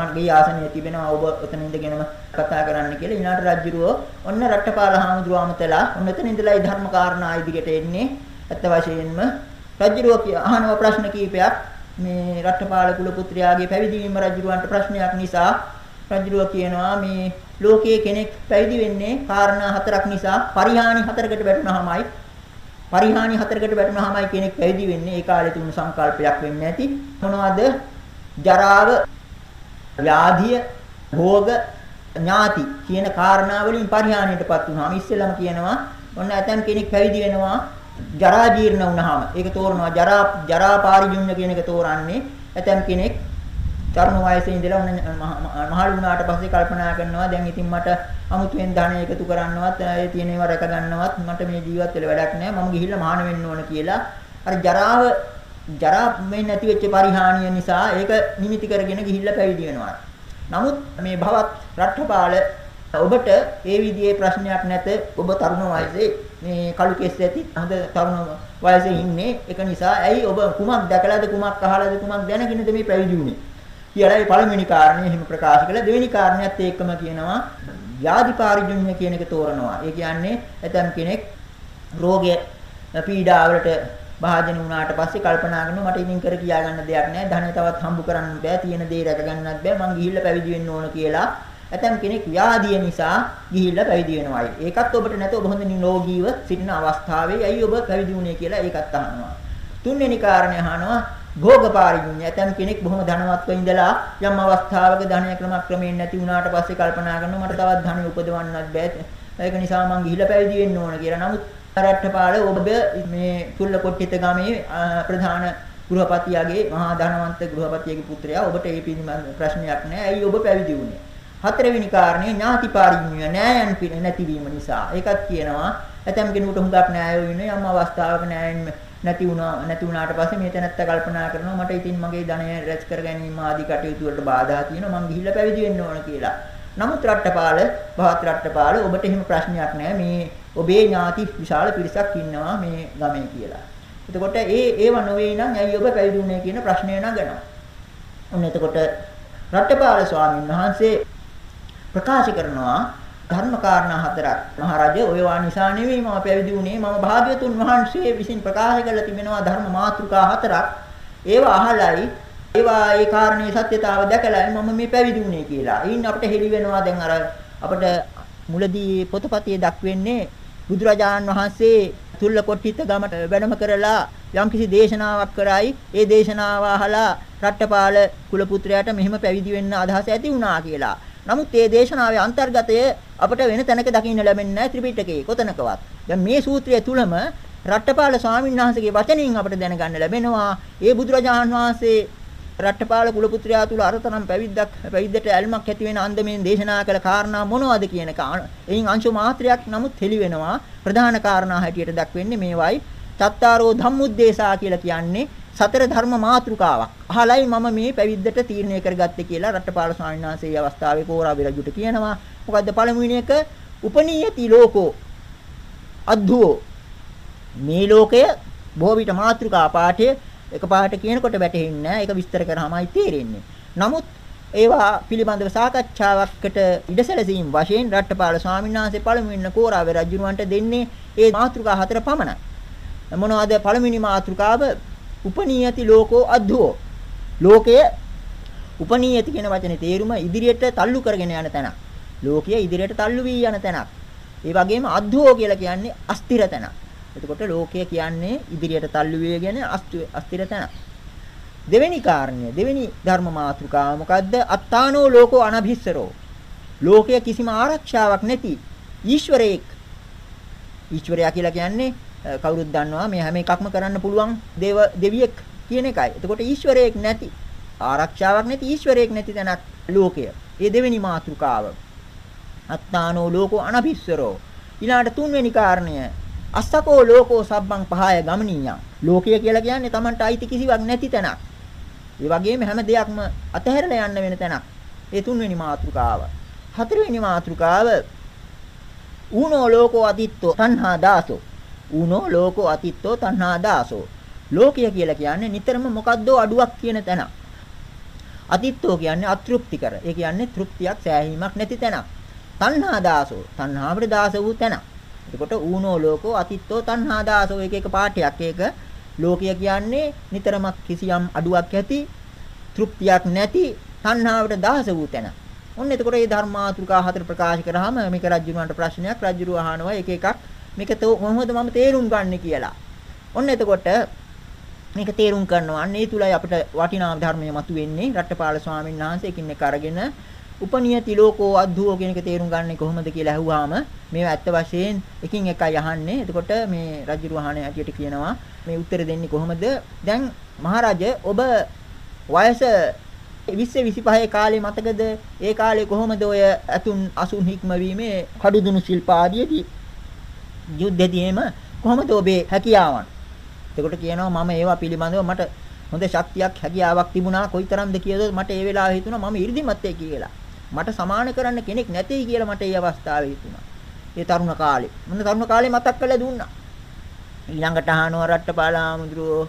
මගේ ආසනය තිබෙනවා ඔබ එතන ඉඳගෙනම කතා කරන්න කියලා. ඊළාට රජ්ජුරුව ඔන්න රට්ටපාල හාමුදුරුව අමතලා ඔන්න එතන ඉඳලා ඒ ධර්ම කාරණා ඉදිරියට එන්නේ. ඇත්ත වශයෙන්ම රජුරුව අහනවා ප්‍රශ්න කීපයක්. මේ රට්ටපාල කුල පුත්‍රයාගේ පැවිදි වීම රජුරවන්ට ප්‍රශ්නයක් නිසා රජුරුව කියනවා මේ ලෝකයේ කෙනෙක් පැවිදි වෙන්නේ කාරණා හතරක් නිසා පරිහානි හතරකට වැටුනහමයි පරිහානි හතරකට වැටුනහමයි කෙනෙක් පැවිදි වෙන්නේ. ඒ කාලේ තුන් සංකල්පයක් වෙන්නේ නැති. මොනවද? ජරාව ව්‍යාධිය භෝග ඥාති කියන කාරණා වලින් පරිහානියටපත් වුණාම ඉස්සෙල්ලම කියනවා ඔන්න ඇතන් කෙනෙක් පැවිදි වෙනවා ජරා ජීර්ණ වුණාම. ඒක තෝරනවා ජරා ජරා පාරිජුඤ්ඤ කියන එක තෝරන්නේ ඇතම් කෙනෙක් තරුණ වයසේ ඉඳලා මහලු වුණාට පස්සේ කල්පනා කරනවා දැන් ඉතින් මට අමුතුවෙන් ධනය එකතු කරන්නවත් ඒ තියෙන ඒවා රැක ගන්නවත් මට මේ ජීවත් වෙල වැඩක් නැහැ මම ගිහිල්ලා මහාන වෙන්න ඕන කියලා අර ජරාව ජරා මේ නැති වෙච්ච පරිහානිය නිසා ඒක නිමිති කරගෙන ගිහිල්ලා පැවිදි වෙනවා. නමුත් මේ භවත් රට්ඨපාල ඔබට ඒ විදිහේ ප්‍රශ්නයක් නැත. ඔබ තරුණ වයසේ මේ කළු කෙස් ඇති හොඳ තරුණ වයසේ ඉන්නේ. ඒක නිසා ඇයි ඔබ කුමක් දැකලාද කුමක් අහලාද කුමක් දැනගෙනද මේ පැවිදි වුනේ? කියලා ඒ පළවෙනි කාරණේ එහෙම ප්‍රකාශ කළා. දෙවෙනි කාරණයත් ඒකම කියනවා ව්‍යාධි පාරිජුඤ්ඤ කියන එක තෝරනවා. ඒ කියන්නේ ඇතම් කෙනෙක් රෝගය පීඩාවලට භාජන වුණාට පස්සේ කල්පනා කරනවා මට ඉතින් කර කියා ගන්න දෙයක් නැහැ. ධනෙ තවත් හම්බ කරන්න බෑ. තියෙන දේ රැක ගන්නත් බෑ. මං ගිහිල්ලා පැවිදි වෙන්න ඕන කියලා ඇතම් කෙනෙක් ව්‍යාධිය නිසා ගිහිල්ලා පැවිදි වෙනවායි. ඒකත් ඔබට නැත ඔබ හොඳ නිරෝගීව සිටින අවස්ථාවේ ඇයි ඔබ පැවිදි වුණේ කියලා ඒකත් අහනවා. තුන්වෙනි කාරණය අහනවා භෝගපාරිඥය. ඇතම් කෙනෙක් බොහොම ධනවත්ව ඉඳලා යම් අවස්ථාවක ධනය ක්‍රමක්‍රමයෙන් නැති වුණාට පස්සේ කල්පනා කරනවා මට තවත් ධනෙ උපදවන්නත් බෑ. ඒක නිසා මං ගිහිල්ලා පැවිදි වෙන්න ඕන කියලා. නමුත් රට්ටපාල ඔබ මේ කුල්ලකොට්ටිත ගමේ ප්‍රධාන ගෘහපතියාගේ මහා ධනවන්ත ගෘහපතියාගේ පුත්‍රයා ඔබට ඒ පිළිබඳ ප්‍රශ්නයක් නැහැ. ඇයි ඔබ පැවිදි වුණේ? හතරවෙනි කාරණය ඥාතිපාරිඥය නෑයන් පිළ නැතිවීම නිසා. ඒකත් කියනවා ඇතම් කෙනෙකුට හුඟක් නෑයෝ ඉන්නේ යම් අවස්ථාවක නෑයන් නැති වුණා නැති වුණාට පස්සේ මේ තැනත්ත කල්පනා කරනවා මට ඉතින් මගේ ධනය රැස් කර ගැනීම ආදී කටයුතු වලට බාධා තියෙනවා මං ගිහිල්ලා පැවිදි වෙන්න ඕන කියලා. නමුත් රට්ටපාල භවත් රට්ටපාල ඔබට එහෙම ප්‍රශ්නයක් නෑ මේ ඔබේ ඥාති විශාල පිරිසක් ඉන්නවා මේ ගමේ කියලා. එතකොට ඒ ඒව නොවේ නම් ඇයි ඔබ පැවිදි වුනේ කියන ප්‍රශ්නය නගනවා. ඔන්න එතකොට රට්ටපාල ස්වාමීන් වහන්සේ ප්‍රකාශ කරනවා ධර්ම කාරණා හතරක්. මහරජා ඔය වා නිසා නෙවෙයි මම පැවිදි වුණේ මම භාග්‍යතුන් වහන්සේ විසින් ප්‍රකාශ කරලා තිබෙනවා ධර්ම මාතෘකා හතරක්. ඒවා අහලයි ඒවා ඒ කාරණේ සත්‍යතාව දැකලා මම මේ පැවිදි වුණේ කියලා. ඊයින් අපිට හෙලි වෙනවා දැන් අර අපිට මුලදී පොතපතේ දක්වන්නේ බුදුරජාණන් වහන්සේ තුල්ලකොට්ටිත ගමට වැඩම කරලා යම්කිසි දේශනාවක් කරයි ඒ දේශනාව අහලා රට්ටපාල කුල පුත්‍රයාට මෙහෙම පැවිදි වෙන්න අදහස ඇති වුණා කියලා. නමුත් මේ දේශනාවේ අන්තර්ගතය අපට වෙන තැනක දකින්න ලැබෙන්නේ නැහැ ත්‍රිපිටකයේ කොතනකවත්. දැන් මේ සූත්‍රය තුලම රට්ටපාල ස්වාමීන් වහන්සේගේ වචනින් අපට දැනගන්න ලැබෙනවා. ඒ බුදුරජාණන් වහන්සේ රට්ටපාල කුල පුත්‍රයා තුල අරතරම් පැවිද්දක් පැවිද්දට ඇල්මක් ඇති වෙන අන්දමෙන් දේශනා කළ කාරණා මොනවද කියන එක. එයින් අංශු මාත්‍රයක් නමුත් හෙළි වෙනවා. ප්‍රධාන කාරණා හැටියට දක්වන්නේ මේවයි. චත්තාරෝ ධම්මුද්දේශා කියලා කියන්නේ සතර ධර්ම මාතෘකාවක්. අහලයි මම මේ පැවිද්දට තීරණය කරගත්තේ කියලා රට්ටපාල ස්වාමීන් වහන්සේ මේ අවස්ථාවේ කෝරාබි රජුට කියනවා. මොකද්ද පළමුවෙනි එක? උපනීයති ලෝකෝ අද්දුෝ මේ ලෝකය බොහෝ විට මාතෘකා පාඨය එක පාට කියනකොට වැටහෙන්නේ නැහැ. ඒක විස්තර කරාමයි තේරෙන්නේ. නමුත් ඒවා පිළිබඳව සාකච්ඡාවකට ඉඩසැලසීම් වශයෙන් රට්ටපාල ස්වාමීන් වහන්සේ පළමුවෙනි කෝරාවේ රජුණවන්ට දෙන්නේ ඒ මාතෘකා හතර පමණයි. මොනවද පළවෙනි මාතෘකාව උපනීයති ලෝකෝ අද්දුෝ ලෝකය උපනීයති කියන වචනේ තේරුම ඉදිරියට තල්ලු කරගෙන යන තැනක්. ලෝකය ඉදිරියට තල්ලු වී යන තැනක්. ඒ වගේම අද්දුෝ කියලා කියන්නේ අස්තිර තැනක්. එතකොට ලෝකය කියන්නේ ඉදිරියට තල්ලු වේගෙන අස්තිර තැනක්. දෙවෙනි කාරණය දෙවෙනි ධර්ම මාතෘකාව මොකද්ද? අත්තානෝ ලෝකෝ අනභිස්සරෝ. ලෝකය කිසිම ආරක්ෂාවක් නැති ඊශ්වරයෙක්. ඊශ්වරයා කියලා කියන්නේ කවුරුත් දන්නවා මේ හැම එකක්ම කරන්න පුළුවන් දේව දෙවියෙක් කියන එකයි. එතකොට ඊශ්වරයෙක් නැති ආරක්ෂාවක් නැති ඊශ්වරයෙක් නැති තැනක් ලෝකය. ඒ දෙවෙනි මාතෘකාව. අත්තානෝ ලෝකෝ අනභිස්සරෝ. ඊළාට තුන්වෙනි කාරණය අස්සකෝ ලෝකෝ සබ්බං පහය ගමනීයං. ලෝකය කියලා කියන්නේ Tamanට අයිති කිසිවක් නැති තැනක්. ඒ වගේම හැම දෙයක්ම අතහැරලා යන්න වෙන තැනක්. ඒ තුන්වෙනි මාතෘකාව. හතරවෙනි මාතෘකාව ඌනෝ ලෝකෝ අදිත්තෝ තණ්හා දාසෝ ඌනෝ ලෝකෝ අතිත්තෝ තණ්හා දාසෝ. ලෝකය කියලා කියන්නේ නිතරම මොකද්දෝ අඩුවක් කියන තැන. අතිත්තෝ කියන්නේ අතෘප්තිකර. ඒ කියන්නේ තෘප්තියක් සෑහීමක් නැති තැනක්. තණ්හා දාසෝ. තණ්හාවට දාස වූ තැන. එතකොට ඌනෝ ලෝකෝ අතිත්තෝ තණ්හා දාසෝ එක එක පාඨයක්. ඒක ලෝකය කියන්නේ නිතරම කිසියම් අඩුවක් ඇති තෘප්තියක් නැති තණ්හාවට දාස වූ තැන. ඔන්න එතකොට මේ ධර්මාතුකා හතර ප්‍රකාශ කරාම මේක රජුණන්ට ප්‍රශ්නයක් රජුරු අහනවා එක එකක් මේක කොහොමද මම තේරුම් ගන්න කියලා. ඔන්න එතකොට මේක තේරුම් කරනවා. අන්න ඒ තුලයි අපිට වටිනා ධර්මය මතුවෙන්නේ. රට්ටපාල ස්වාමීන් වහන්සේ එකින් එක අරගෙන උපනියති ලෝකෝ අද්දුෝ කියන එක තේරුම් ගන්නේ කොහොමද කියලා අහුවාම මේවා ඇත්ත වශයෙන් එකින් එකයි අහන්නේ. එතකොට මේ රජු වහනේ ඇටියට කියනවා මේ උත්තර දෙන්නේ කොහොමද? දැන් මහරජ ඔබ වයස 20 25 කාලේ මතකද? ඒ කාලේ කොහොමද ඔය අතුන් අසුන් හික්මවීමේ කඩුදුණු ශිල්ප ආදීදී යුද්ධෙදීම කොහොමද ඔබේ හැකියාවන්? එතකොට කියනවා මම ඒවා පිළිබඳව මට හොඳ ශක්තියක් හැකියාවක් තිබුණා කොයිතරම්ද කියලාද මට ඒ වෙලාවේ හිතුණා මම 이르දිමත් කියලා. මට සමාන කරන්න කෙනෙක් නැtei කියලා මට ඒ අවස්ථාවේ හිතුණා. ඒ තරුණ කාලේ. මොන තරුණ කාලේ මතක් කරලා දුන්නා. ඊළඟට අහනවා රට්ටපාලාමුදුරෝ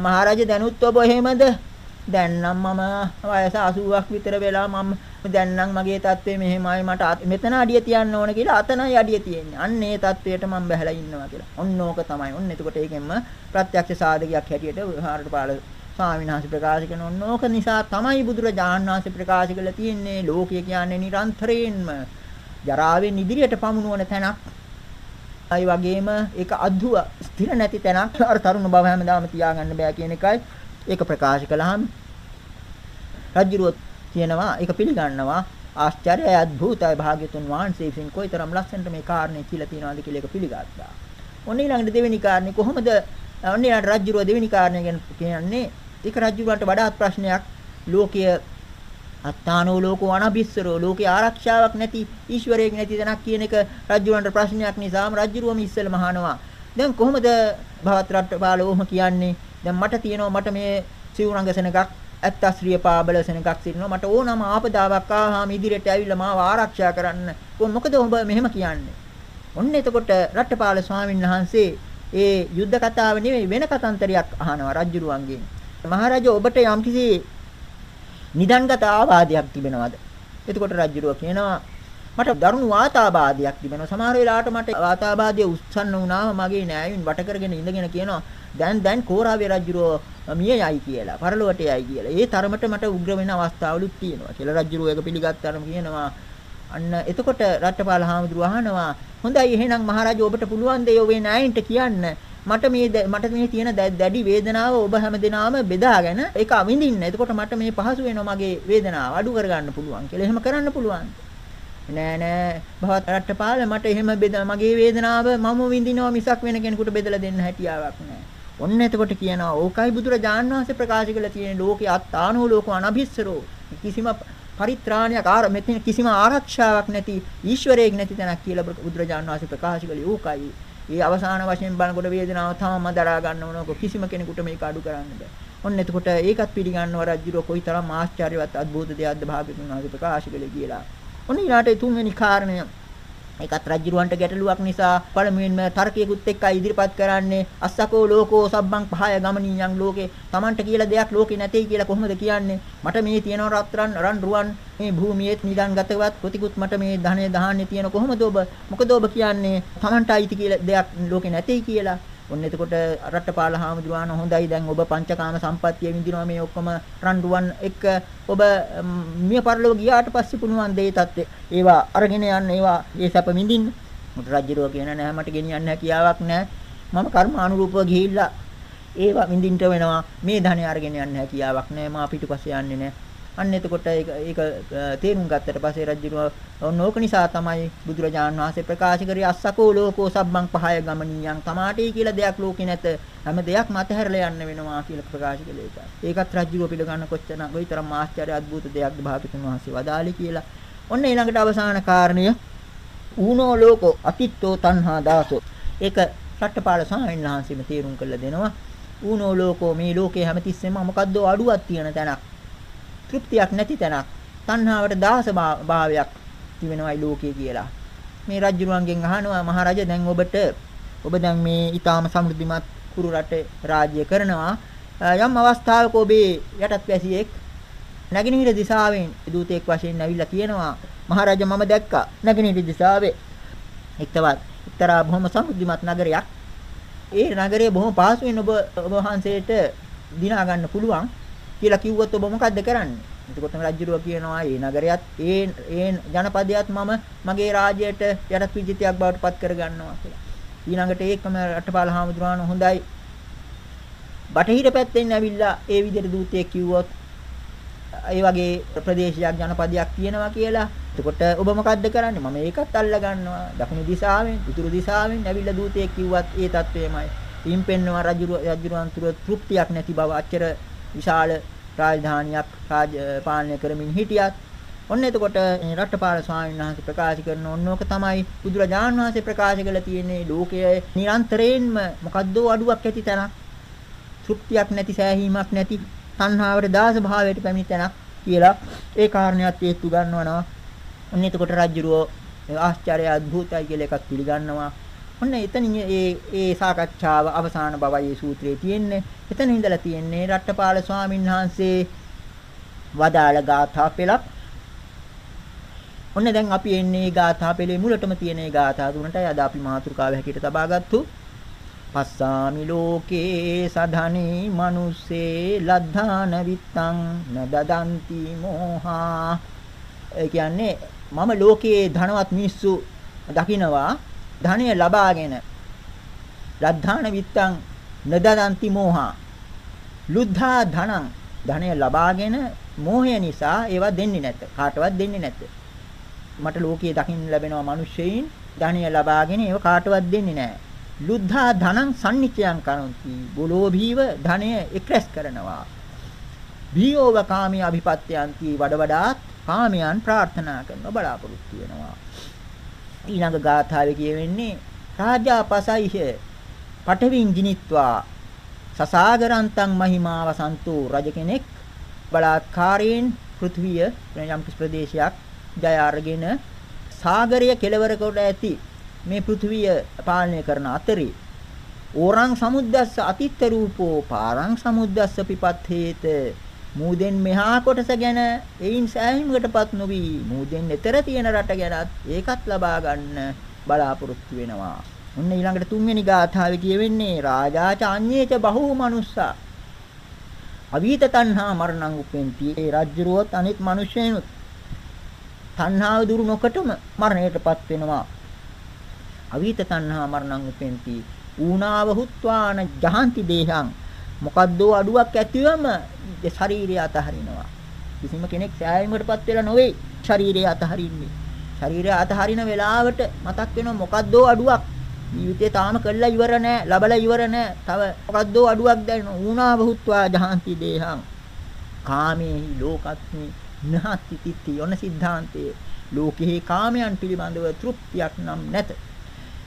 මහරජා දැනුත් ඔබ එහෙමද? දැන් නම් මම වයස 80ක් විතර වෙලා මම දැන් නම් මගේ තත්ත්වය මෙහෙමයි මට මෙතන අඩිය තියන්න ඕන කියලා අතනයි අඩිය තියෙන්නේ. අන්න ඒ තත්ත්වයට මම බහැලා ඉන්නවා කියලා. ඔන්න ඕක තමයි. ඔන්න එතකොට ඒකෙන්ම ප්‍රත්‍යක්ෂ සාධකයක් හැටියට හාරටපාල ස්වාමීන් වහන්සේ ප්‍රකාශ කරන ඔන්න ඕක නිසා තමයි බුදුරජාණන් වහන්සේ ප්‍රකාශ කළා තියෙන්නේ ලෝකය කියන්නේ නිරන්තරයෙන්ම ජරාවෙන් ඉදිරියට පමුණුවන තැනක්. අයි වගේම ඒක අද්දුව ස්ථිර නැති තැනක්. අර තරුණ බව හැමදාම තියාගන්න බෑ කියන එකයි ඒක ප්‍රකාශ කළාම රජුරුව කියනවා ඒක පිළිගන්නවා ආශ්චර්යයි අద్භූතයි භාග්‍යතුන් වහන්සේ විසින් කොයිතරම් ලස්සනට මේ කාරණේ කියලා තියනවාද කියලා ඒක පිළිගත්තා. ඔන්න ඊළඟට දෙවෙනි කාරණේ කොහොමද ඔන්න ඊළඟට රජුරුව දෙවෙනි කාරණේ ගැන කියන්නේ ඒක රජුරුවන්ට වඩාත් ප්‍රශ්නයක් ලෝකීය අත්තානෝ ලෝකෝ අනබිස්සරෝ ලෝකේ ආරක්ෂාවක් නැති ඊශ්වරයෙක් නැති තැනක් කියන එක රජුරන්ට ප්‍රශ්නයක් නිසාම රජුරුවම ඉස්සෙල්ලා මහනවා. දැන් කොහොමද භවත් රට්ටපාලෝම කියන්නේ දැන් මට තියෙනවා මට මේ සිවුරංග සෙනගක් ඇත්තස්ත්‍රිය පාබල සෙනගක් සිටිනවා මට ඕනම ආපදාවක් ආවම ඉදිරියට ඇවිල්ලා මාව ආරක්ෂා කරන්න. මොකද ඔබ මෙහෙම කියන්නේ? ඔන්න එතකොට රට්ටපාල ස්වාමීන් වහන්සේ ඒ යුද්ධ කතාව නෙවෙයි වෙන කතන්තරයක් අහනවා රජුරුවන්ගෙන්. මහරජා ඔබට යම්කිසි නිදන්ගත ආවාදයක් තිබෙනවද? එතකොට රජුරුව කියනවා මට දරුණු වාතාබාධයක් තිබෙනවා. සමහර වෙලාවට මට වාතාබාධය උස්සන්න වුණාම මගේ නෑයන් වට කරගෙන ඉඳගෙන කියනවා දැන් දැන් කෝරාවේ රජුරෝ මිය යයි කියලා පරලොවට යයි කියලා. ඒ තරමට මට උග්‍ර වෙන අවස්ථාවලුත් තියෙනවා කියලා රජුරෝ ඒක පිළිගත්තාම කියනවා අන්න එතකොට රට්ටපාල හාමුදුරුව අහනවා හොඳයි එහෙනම් මහරජා ඔබට පුළුවන් ද ඒ නෑයින්ට කියන්න මට මේ මට මේ තියෙන දැඩි වේදනාව ඔබ හැමදෙනාම බෙදාගෙන ඒක අවිඳින්න. එතකොට මට මේ පහසු වෙනවා මගේ වේදනාව අඩු කරගන්න පුළුවන් කියලා. එහෙම කරන්න පුළුවන්. නෑ නෑ භවත් රට්ටපාල මට එහෙම බෙද මගේ වේදනාව මම විඳිනවා මිසක් වෙන කෙනෙකුට බෙදලා දෙන්න හැටියාවක් නෑ. ඔන්න එතකොට කියනවා ඕකයි බුදුරජාණන් වහන්සේ ප්‍රකාශ කළ තියෙන ලෝකේ අත්තානෝ ලෝකෝ අනභිස්සරෝ කිසිම පරිත්‍රාණයක් ආර මෙතන කිසිම ආරක්ෂාවක් නැති ඊශ්වරයෙක් නැති තැනක් කියලා බුදුරජාණන් වහන්සේ ප්‍රකාශ කළේ ඕකයි. ඒ අවසාන වශයෙන් බලනකොට වේදනාව තමම දරා ගන්න ඕනක කිසිම කෙනෙකුට මේක අඩු කරන්න බෑ. ඔන්න එතකොට ඒකත් පිළිගන්නව රජුරෝ කොයිතරම් ආශ්චර්යවත් අద్భుත දෙයක්ද භාග්‍යතුන් වහන්සේ ප්‍රකාශ කළේ කියලා. ඔන්න ඊළාට තුන්වෙනි කාරණය ඒකත් රජුරවන්ට ගැටලුවක් නිසා පළමුවෙන්ම තර්කයකුත් එක්ක ඉදිරිපත් කරන්නේ අස්සකෝ ලෝකෝ සබ්බං පහය ගමනියන් ලෝකේ. Tamanට කියලා දෙයක් ලෝකේ නැtei කියලා කොහොමද කියන්නේ? මට මේ තියෙන රත්රන් රන් රුවන් මේ භූමියේත් නිදන්ගතවත් ප්‍රතිකුත් මට මේ ධනෙ දහන්නේ තියෙන කොහොමද ඔබ? මොකද ඔබ කියන්නේ? Tamanට අයිති කියලා දෙයක් ලෝකේ නැtei කියලා. ඔන්න එතකොට රට්ටපාල හාමුදුරුවන හොඳයි. දැන් ඔබ පංචකාම සම්පත්තිය විඳිනවා. මේ ඔක්කොම රණ්ඩුවන් එක්ක ඔබ මිය පරලෝ ගියාට පස්සේ පුණුවන් දෙයි තත්ත්වේ ඒවා අරගෙන යන්න ඒවා ඒ සැප විඳින්න. මුට රජුරෝ කියන නෑ මට ගෙනියන්න හැකියාවක් නෑ. මම කර්ම අනුරූපව ගිහිල්ලා ඒවා විඳින්න වෙනවා. මේ ධනෙ අරගෙන යන්න හැකියාවක් නෑ. මා පිටුපස්සේ යන්නේ නෑ. අන්න එතකොට ඒක ඒක තේරුම් ගත්තට පස්සේ රජුව ඕක නිසා තමයි බුදුරජාන් වහන්සේ ප්‍රකාශ කරේ අස්සකෝ ලෝකෝ සබ්බං පහය ගමනියන් තමාටි කියලා දෙයක් ලෝකේ නැත හැම දෙයක් මතහැරලා යන්න වෙනවා කියලා ප්‍රකාශ කළේ ඒක. ඒකත් රජුව පිළිගන්න කොච්චර කොයිතරම් ආශ්චර්ය අద్భుත දෙයක්ද භාගතුන් වහන්සේ වදාළේ කියලා. ඔන්න ඊළඟට අවසාන කාරණය ඌනෝ ලෝකෝ අතිත්තෝ තණ්හා දාසෝ. ඒක රට්ටපාල ස්වාමීන් වහන්සේම තේරුම් කරලා දෙනවා. ඌනෝ ලෝකෝ මේ ලෝකේ හැමතිස්සෙම මොකද්ද අඩුවක් තියෙන තැනක්. තෘප්තියක් නැති තැනක්. තණ්හාවට දාස භාවයක් තිබෙනවයි ලෝකයේ කියලා. මේ රජුරුවන්ගෙන් අහනවා මහරජා දැන් ඔබට ඔබ දැන් මේ ඊටාම සමෘද්ධිමත් කුරු රටේ රාජ්‍ය කරනවා. යම් අවස්ථාවක ඔබේ යටත් වැසියෙක් නැගෙනහිර දිශාවෙන් දූතෙක් වශයෙන් ඇවිල්ලා කියනවා මහරජා මම දැක්කා නැගෙනහිර දිශාවේ. එක්තවත් එක්තරා බොහොම සමෘද්ධිමත් නගරයක්. ඒ නගරය බොහොම පහසුවෙන් ඔබ ඔබ වහන්සේට දිනා ගන්න පුළුවන්. කියලා කිව්වොත් ඔබ මොකද්ද කරන්නේ? එතකොට මේ රජුරුව කියනවා මේ නගරයත් ඒ ඒ ජනපදයත් මම මගේ රාජ්‍යයට යටත් විජිතයක් බවට පත් කරගන්නවා කියලා. ඊළඟට ඒකම රටපාල හාමුදුරුවන හොඳයි. බටහිර පැත්තෙන් ඇවිල්ලා ඒ විදිහට දූතයෙක් කිව්වොත් ඒ වගේ ප්‍රදේශයක් ජනපදයක් තියෙනවා කියලා. එතකොට ඔබ මොකද්ද කරන්නේ? මම ඒකත් අල්ලා ගන්නවා. දකුණු දිශාවෙන්, උතුරු දිශාවෙන් ඇවිල්ලා දූතයෙක් කිව්වත් ඒ தത്വෙමයි. ඊම් පෙන්නවා රජු රජුරුවන් තුර තෘප්තියක් නැති බව අච්චර විශාල රාජධානියක් රාජ පාලනය කරමින් හිටියත් ඔන්න එතකොට රට්ටපාල ස්වාමීන් වහන්සේ ප්‍රකාශ කරන ඕනෝක තමයි බුදුරජාණන් වහන්සේ ප්‍රකාශ කළ තියෙන්නේ ලෝකයේ නිරන්තරයෙන්ම මොකද්ද අඩුවක් ඇති තැනක් තෘප්තියක් නැති සෑහීමක් නැති තණ්හාවට දාස භාවයට පැමිණි තැනක් කියලා ඒ කාරණයක් හේතු ගන්නවනවා. ඔන්න එතකොට රජුරෝ ආශ්චර්ය අద్භූතයි කියලා එකක් පිළිගන්නවා. ඔන්න එතනින් ඒ ඒ සාකච්ඡාව අවසාන බවයි මේ සූත්‍රයේ තියෙන්නේ. එතන ඉඳලා තියෙන්නේ රට්ටපාල ස්වාමීන් වහන්සේ වදාළ ගාථා පෙළක්. ඔන්න දැන් අපි එන්නේ ගාථා පෙළේ මුලටම තියෙන මේ ගාථා තුනටයි අද අපි මාතෘකාව හැටියට තබාගත්තු. පස්සාමි ලෝකේ සධනී මනුස්සේ ලද්ධාන විත්තං නදදන්ති මෝහා ඒ කියන්නේ මම ලෝකයේ ධනවත් මිනිස්සු දකිනවා ධනය ලබාගෙන ලද්ධාන විත්තං නදදන්ති මෝහා. ලුද්ධා ධනං ධනය ලබාගෙන මෝහය නිසා ඒවා දෙන්නේ නැත. කාටවත් දෙන්නේ නැත. මට ලෝකයේ දකින්න ලැබෙනවා මිනිස්සෙයින් ධනය ලබාගෙන ඒව කාටවත් දෙන්නේ නැහැ. ලුද්ධා ධනං සම්නිච්ඡයන් කරොන්ති. බොලෝභීව ධනය එක්රැස් කරනවා. භීයෝව කාමී අභිපත්‍යන්ති. වඩ වඩාත් කාමයන් ප්‍රාර්ථනා කරන බලාපොරොත්තු වෙනවා. ඊළඟ ගාථාවේ කියවෙන්නේ රාජාපසයිහ පඨවින් ජිනිත්වා සසාගරන්තං මහිමාව සන්තෝ රජ කෙනෙක් බලාත්කාරයෙන් පෘථුවිය යම් කිසි ප්‍රදේශයක් ජය අරගෙන සාගරය කෙලවර කොට ඇති මේ පෘථුවිය පාලනය කරන අතරේ ඕරං සමුද්දස්ස අතිත්ත රූපෝ පාරං සමුද්දස්ස පිපත්තේත මූදෙන් මෙහා කොටස ගැන එයින් සෑහීමකටපත් නොවි. මූදෙන් එතර තියෙන රට ගැනත් ඒකත් ලබා ගන්න බලාපොරොත්තු වෙනවා. ඔන්න ඊළඟට තුන්වෙනි ගාථාවේ කියවෙන්නේ රාජාච අඤ්ඤේච බහූ මනුස්සා. අවීත තණ්හා මරණං උපෙන්ති. ඒ රජ්ජුරුවොත් අනිත් මිනිස්සෙනුත් තණ්හාව දුරු නොකටම මරණයටපත් වෙනවා. අවීත තණ්හා මරණං උපෙන්ති. ඌනාව හුත්වාන ජහන්ති දේහං. මොකද්ද අඩුවක් ඇතිවම ශරීරය අතහරිනවා. කිසිම කෙනෙක් සෑයීමකටපත් වෙලා නොවේ ශරීරය අතහරින්නේ. ශරීරය අතහරින වෙලාවට මතක් වෙනවා මොකද්ද අඩුවක්. ජීවිතේ තාම කළා ඉවර නෑ ලබලා ඉවර නෑ. තව මොකද්ද අඩුවක් දැනෙන ඌනාව හුත්වා ජහන්ති දේහං. කාමේ ලෝකත්මි නහති තිති යොන සිද්ධාන්තයේ. ලෝකෙහි කාමයන් පිළිබඳව තෘප්තියක් නම් නැත.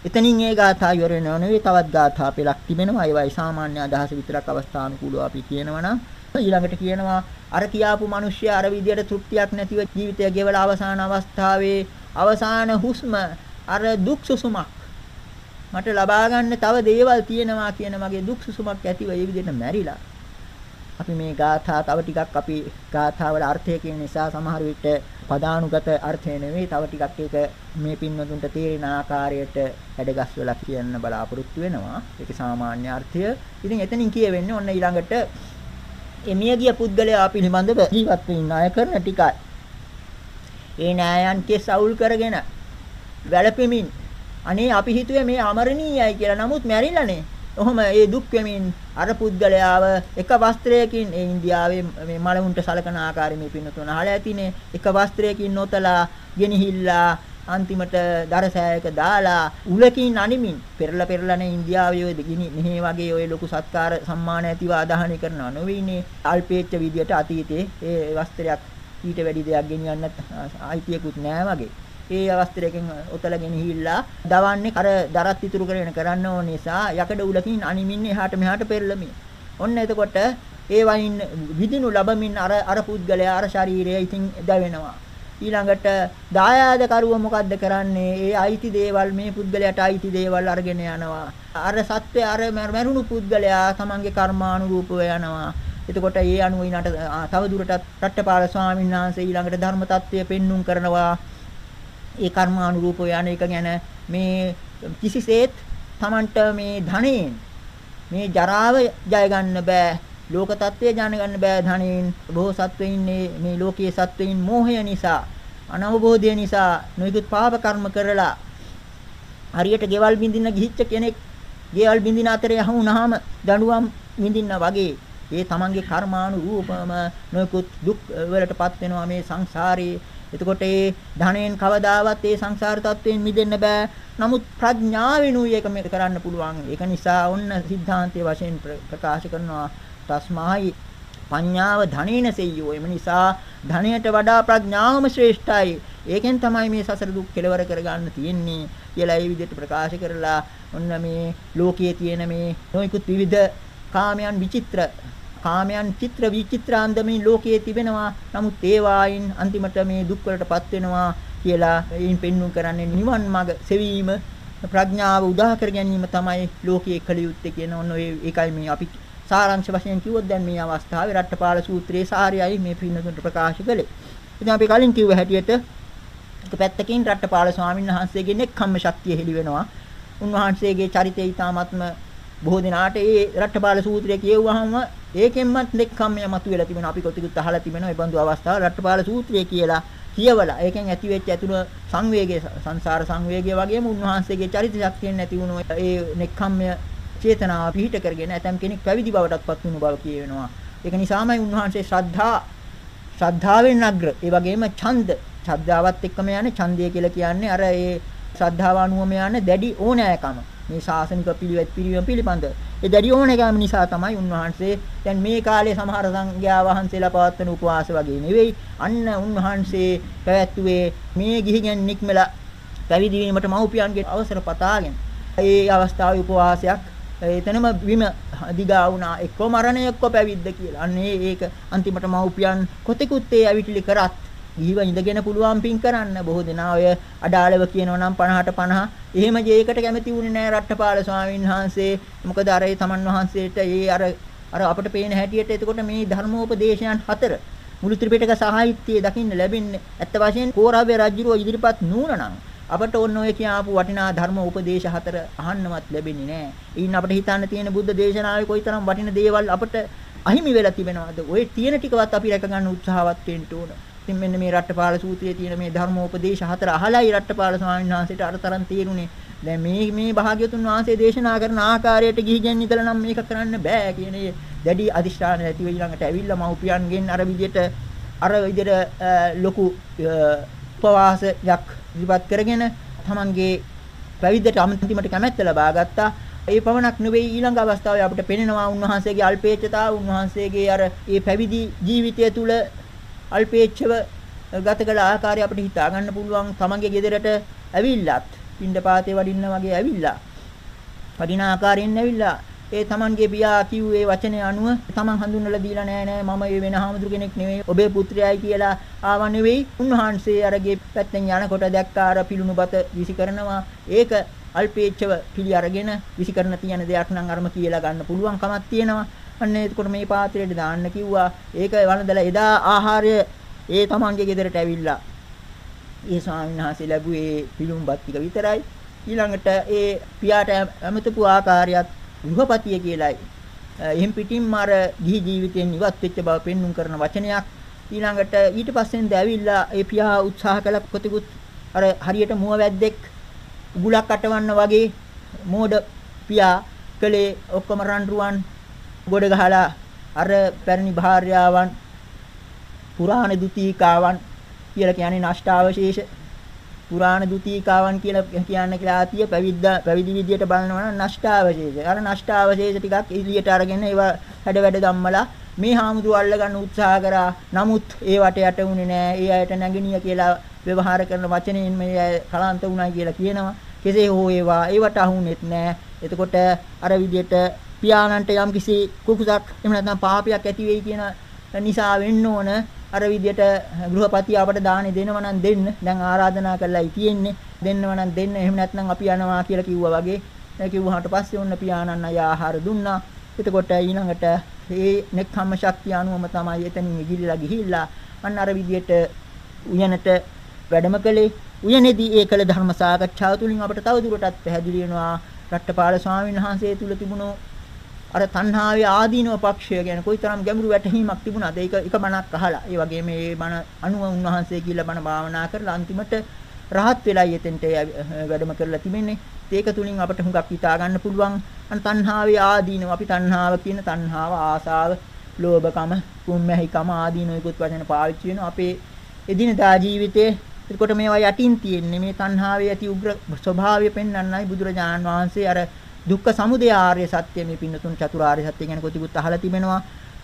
එතනින් ඒ ගාථා ඉවර වෙනව නෙවෙයි තවත් ගාථා පෙළක් තිබෙනවා. ඒවයි සාමාන්‍ය අදහස විතරක් අවස්ථානුකූලව අපි කියනවා නම් ඊළඟට කියනවා අර කියාපු මිනිස්සයා අර විදියට තෘප්තියක් නැතිව ජීවිතය ගෙවලා අවසාන අවස්ථාවේ අවසාන හුස්ම අර දුක් සුසුමක් මට ලබා ගන්න තව දේවල් තියෙනවා කියන මගේ දුක් සුසුමක් ඇතිව ඒ විදිහට මැරිලා අපි මේ ගාථා තව ටිකක් අපි ගාථාවල අර්ථය කියන නිසා සමහර විට පදානුගත අර්ථය නෙවෙයි තව ටිකක් ඒක මේ පින්වතුන්ට තේරෙන ආකාරයට හැඩගස්වලා කියන්න බලාපොරොත්තු වෙනවා. ඒකේ සාමාන්‍ය අර්ථය. ඉතින් එතනින් කියවෙන්නේ ඔන්න ඊළඟට එමිය ගිය පුද්ගලයා පිළිබඳව ජීවත් වෙන්න අය කරන ටිකයි. ඒ නෑයන් කෙස් අවුල් කරගෙන වැළපෙමින් අනේ අපි හිතුවේ මේ අමරණීයයි කියලා. නමුත් මැරිලානේ. ඔහොම ඒ දුක් වෙමින් අර පුද්ගලයාව එක වස්ත්‍රයකින් ඒ ඉන්දියාවේ මේ මලවුන්ට සලකන ආකාරය මේ පින්නතුන අහලා ඇතිනේ එක වස්ත්‍රයකින් නොතලා ගෙනහිල්ලා අන්තිමට දරසෑයක දාලා උලකින් අනිමින් පෙරලා පෙරලානේ ඉන්දියාවේ ඔය ගිනි මෙහි වගේ ඔය ලොකු සත්කාර සම්මාන ඇතිව ආදාහනය කරනවා නොවේනේ අල්පේච්ච විදියට අතීතේ ඒ වස්ත්‍රයක් ඊට වැඩි දෙයක් ගෙනියන්න අයිතියකුත් නෑ වගේ ඒ අවස්ථරයෙන් ඔතලගෙන හිල්ලා දවන්නේ කර දරත් ඉතුරු කරගෙන කරන්න ඕන නිසා යකඩ උලකින් අනිමින් එහාට මෙහාට පෙරළමින්. ඔන්න එතකොට ඒ වයින් විදිනු ලැබමින් අර අර පුද්ගලයා අර ශරීරය ඉතින් දැවෙනවා. ඊළඟට දායාද කරුව මොකද්ද කරන්නේ? ඒ අයිති දේවල් මේ පුද්ගලයාට අයිති දේවල් අරගෙන යනවා. අර සත්වය අර මරුණු පුද්ගලයා තමන්ගේ කර්මානුරූපව යනවා. එතකොට ඒ අනුව ඊනට තව දුරටත් රට්ටපාල ස්වාමීන් වහන්සේ ඊළඟට ධර්ම tattවය පෙන්눔 කරනවා. ඒ කර්මානුරූපව යන එක ගැන මේ කිසිසේත් Tamanට මේ ධනෙන් මේ ජරාව ජය ගන්න බෑ ලෝක తත්වය ජාන ගන්න බෑ ධනෙන් බොහෝ සත්වයින් මේ ලෝකයේ සත්වයින් මෝහය නිසා අනවබෝධය නිසා නොයෙකුත් පාප කර්ම කරලා හරියට ගෙවල් බින්දින්න ගිහිච්ච කෙනෙක් ගෙවල් බින්දින අතරේ යහුනහම දඬුවම් විඳින්න වගේ ඒ තමන්ගේ කර්මානුරූපම නොයෙකුත් දුක් වලටපත් වෙනවා මේ සංසාරේ එතකොට ඒ ධනෙන් කවදාවත් ඒ සංසාර තත්වයෙන් මිදෙන්න බෑ. නමුත් ප්‍රඥාවෙනුයි ඒක මේක කරන්න පුළුවන්. ඒක නිසා ඔන්න සිද්ධාන්තයේ වශයෙන් ප්‍රකාශ කරනවා තස්මායි පඤ්ඤාව ධනේන සෙය්‍යෝ. එම නිසා ධනයට වඩා ප්‍රඥාවම ශ්‍රේෂ්ඨයි. ඒකෙන් තමයි මේ සසර දුක් කෙලවර කරගන්න තියෙන්නේ කියලා ඒ විදිහට ප්‍රකාශ කරලා ඔන්න මේ ලෝකයේ තියෙන මේ නොයිකුත් විවිධ කාමයන් විචිත්‍ර කාමයන් චිත්‍ර විචිත්‍රාන්දමින් ලෝකයේ තිබෙනවා. නමුත් ඒවායින් අන්තිමට මේ දුක් වලටපත් වෙනවා කියලා එයින් පෙන්වු කරන්නේ නිවන් මඟ සෙවීම ප්‍රඥාව උදා කර ගැනීම තමයි ලෝකයේ කළ යුත්තේ කියන ඔන්න ඒකයි මේ අපි සාරාංශ වශයෙන් කිව්වොත් දැන් මේ අවස්ථාවේ රට්ටපාල සූත්‍රයේ සාරයයි මේ පින්නතුන්ට ප්‍රකාශ කළේ. ඉතින් අපි කලින් කිව්ව හැටියට එක පැත්තකින් රට්ටපාල ස්වාමීන් වහන්සේගේ නෙක්ඛම්ම ශක්තිය හෙළි වෙනවා. උන්වහන්සේගේ චරිතය ඊටාත්ම බොහෝ දිනාට ඒ රට්ටපාල සූත්‍රය කියවුවාම ඒකෙන්මත් නෙක්ඛම්මය මතුවලා තිබෙනවා. අපි කොටිකුත් අහලා තිබෙනවා මේ බඳු අවස්ථාව රට්ටපාල සූත්‍රය කියලා කියවලා ඒකෙන් ඇතිවෙච්ච ඇතුළ සංවේගය සංසාර සංවේගය වගේම උන්වහන්සේගේ චරිත ශක්තියෙන් නැති වුණු ඒ නෙක්ඛම්මය චේතනාව පිහිට කරගෙන ඇතම් කෙනෙක් පැවිදි බවටත්පත් වුණු බව කියවෙනවා. ඒක නිසාමයි උන්වහන්සේ ශ්‍රද්ධා ශ්‍රද්ධාවෙන් අග්‍ර. ඒ වගේම ඡන්ද. ශ්‍රද්ධාවත් එක්කම යන්නේ ඡන්දය කියලා කියන්නේ අර ඒ ශ්‍රද්ධාව අනුවම යන්නේ දැඩි ඕනෑකම. මේ ශාසනික පිළිවෙත් පිළිවෙම පිළිබඳ. ඒ දැඩි ඕනෑකම නිසා තමයි උන්වහන්සේ දැන් මේ කාලේ සමහර සංඝයා වහන්සේලා පවත්වන උපවාස වගේ නෙවෙයි. අන්න උන්වහන්සේ පැවැත්වුවේ මේ ගිහිගෙන් නික්මලා පැවිදි වීමට මව්පියන්ගේ අවසර පතාගෙන. ඒ අවස්ථාවේ උපවාසයක් එතනම විම දිගා වුණා. එක්ක මරණය එක්ක පැවිද්ද කියලා. අන්න ඒක අන්තිමට මව්පියන් කොතෙකුත් ඒ ඇවිටිලි කරත් ඊව ඉඳගෙන පුළුවන් පින් කරන්න. බොහෝ දෙනා ඔය අඩාලව කියනවා නම් 50ට 50 එහෙම ජේකට කැමති වුණේ නැහැ රට්ටපාල ස්වාමීන් වහන්සේ. මොකද අර ඒ තමන් වහන්සේට ඒ අර අර අපිට පේන හැටියට එතකොට මේ ධර්මෝපදේශයන් හතර මුළු ත්‍රිපිටක සාහිත්‍යයේ දකින්න ලැබෙන්නේ. ඇත්ත වශයෙන් කෝරාවේ රජුරෝ ඉදිරිපත් නුනනම් අපට ඕන ඔය කියාපු වටිනා ධර්ම උපදේශ හතර අහන්නවත් ලැබෙන්නේ නැහැ. ඊයින් අපිට හිතන්න තියෙන බුද්ධ දේශනාවේ කොයිතරම් වටින දේවල් අපට අහිමි වෙලා තිබෙනවද? ඔය තියෙන ටිකවත් අපි රැක ගන්න උත්සාහවත් වෙන්න ඕන. ඉතින් මෙන්න මේ රට්ටපාල සූත්‍රයේ තියෙන මේ ධර්මෝපදේශ හතර අහලයි රට්ටපාල ස්වාමීන් වහන්සේට අරතරන් තේරුනේ. දැන් මේ මේ භාග්‍යතුන් වහන්සේ දේශනා කරන ආකාරයට ගිහිගෙන් ඉඳලා නම් මේක කරන්න බෑ කියන දැඩි අදිෂ්ඨාන ඇතිව ඊළඟට ඇවිල්ලා මව්පියන්ගෙන් අර විදිහට අර විදිහට ලොකු උපවාසයක් ඉදිරිපත් කරගෙන තමන්ගේ පැවිද්දට අන්තිමට කැමැත්ත ලබා ගත්තා. ඒ පමණක් නෙවෙයි ඊළඟ අවස්ථාවේ අපිට පෙනෙනවා උන්වහන්සේගේ අල්පේච්ඡතාව උන්වහන්සේගේ අර ඒ පැවිදි ජීවිතය තුළ අල්පේච්ඡව ගත කළ ආකාරය අපිට හිතා ගන්න පුළුවන් තමන්ගේ ගෙදරට ඇවිල්ලත් පින්ඩපාතේ වඩින්න වගේ ඇවිල්ලා වඩින ආකාරයෙන් ඇවිල්ලා ඒ තමන්ගේ පියා කිව්වේ වචනේ අනුව තමන් හඳුන්වලා දීලා නෑ නෑ මම ඒ වෙන හාමුදුරු කෙනෙක් නෙවෙයි ඔබේ පුත්‍රයයි කියලා ආව නෙවෙයි උන්වහන්සේ අරගේ පැත්තෙන් යනකොට දැක්කා අර පිලුණු බත විසි කරනවා ඒක අල්පේච්ඡව පිළි අරගෙන විසි කරන තියෙන දෙයක් නම් අරම කියලා ගන්න පුළුවන් කමක් තියෙනවා අන්න එතකොට මේ පාත්‍රයට දාන්න කිව්වා. ඒක වළඳලා එදා ආහාරය ඒ තමන්ගේ ගෙදරට ඇවිල්ලා ඒ ස්වාමීන් වහන්සේ ලැබුවේ පිළුම්බත් ටික විතරයි. ඊළඟට ඒ පියාට ඇමතපු ආකාරයත් ගෘහපතිය කියලායි. එහෙන් පිටින්ම අර ගිහි ජීවිතයෙන් ඉවත් වෙච්ච බව පෙන්눔 කරන වචනයක්. ඊළඟට ඊට පස්සෙන්ද ඇවිල්ලා ඒ පියා උත්සාහ කළ කොතිකුත් අර හරියට මුව වැද්දෙක් උගුලක් අටවන්න වගේ මෝඩ පියා කලේ ඔක්කොම රන්රුවන් ගොඩ ගහලා අර පැරණි භාර්යාවන් පුරාණ දුතීකාවන් කියලා කියන්නේ නෂ්ටාවශේෂ පුරාණ දුතීකාවන් කියලා කියන්නේ ක්ලාතිය පැවිද්ද පැවිදි විදියට බලනවා නම් නෂ්ටාවශේෂ. අර නෂ්ටාවශේෂ ටිකක් එළියට අරගෙන ඒවා හැඩ වැඩ ධම්මලා මේ හාමුදුරුවෝ අල්ලගන්න උත්සාහ කරා. නමුත් ඒවට යට උනේ නෑ. ඒ අයට නැගිනිය කියලා ව්‍යවහාර කරන වචනෙන් මේ කලාන්ත වුණා කියලා කියනවා. කෙසේ හෝ ඒවා ඒවට අහුනේත් නෑ. එතකොට අර විදියට පියාණන්ට යම් කිසි කුකුසක් එහෙම නැත්නම් පාපයක් ඇති වෙයි කියන නිසා වෙන්න ඕන අර විදියට ගෘහපති අපට දානේ දෙනව නම් දෙන්න. දැන් ආරාධනා කරලායි තියෙන්නේ. දෙන්නව නම් දෙන්න. එහෙම නැත්නම් අපි යනවා කියලා කිව්වා වගේ. කිව්වහට පස්සේ ඔන්න පියාණන් අය ආහාර දුන්නා. එතකොට ඊළඟට මේ නෙක්ඛම්ම ශක්තිය අනුවම තමයි එතනින් ඉගිලිලා ගිහිල්ලා අන්න අර විදියට උයනට වැඩම කළේ. උයනේදී ඒ කළ ධර්ම සාකච්ඡාව තුළින් අපට තවදුරටත් පැහැදිලි වෙනවා. රට්ටපාල ස්වාමීන් වහන්සේ තුල තිබුණු අර තණ්හාවේ ආදීනව පක්ෂය ගැන කොයිතරම් ගැඹුරු වැටහීමක් තිබුණාද? ඒක එක බණක් අහලා. ඒ වගේ මේ බණ අනුව උන්වහන්සේ කියලා බණ භාවනා කරලා අන්තිමට රහත් වෙලා යෙතෙන්ට වැඩම කරලා තිබෙන්නේ. ඒක තුලින් අපට හුඟක් හිතා ගන්න පුළුවන්. අන තණ්හාවේ ආදීනව අපි තණ්හාව කියන තණ්හාව ආසාව ලෝභකම කුම්මැහිකම ආදීනවෙකුත් වචන පාවිච්චි වෙනවා. අපේ එදිනදා ජීවිතයේ එතකොට මේවා යටින් තියෙන්නේ මේ තණ්හාවේ ඇති උග්‍ර ස්වභාවය පෙන්වන්නයි බුදුරජාණන් වහන්සේ අර දුක්ඛ සමුදය ආර්ය සත්‍ය මේ පින්නතුන් චතුරාර්ය සත්‍ය ගැන කොටිකුත් අහලා තිබෙනවා.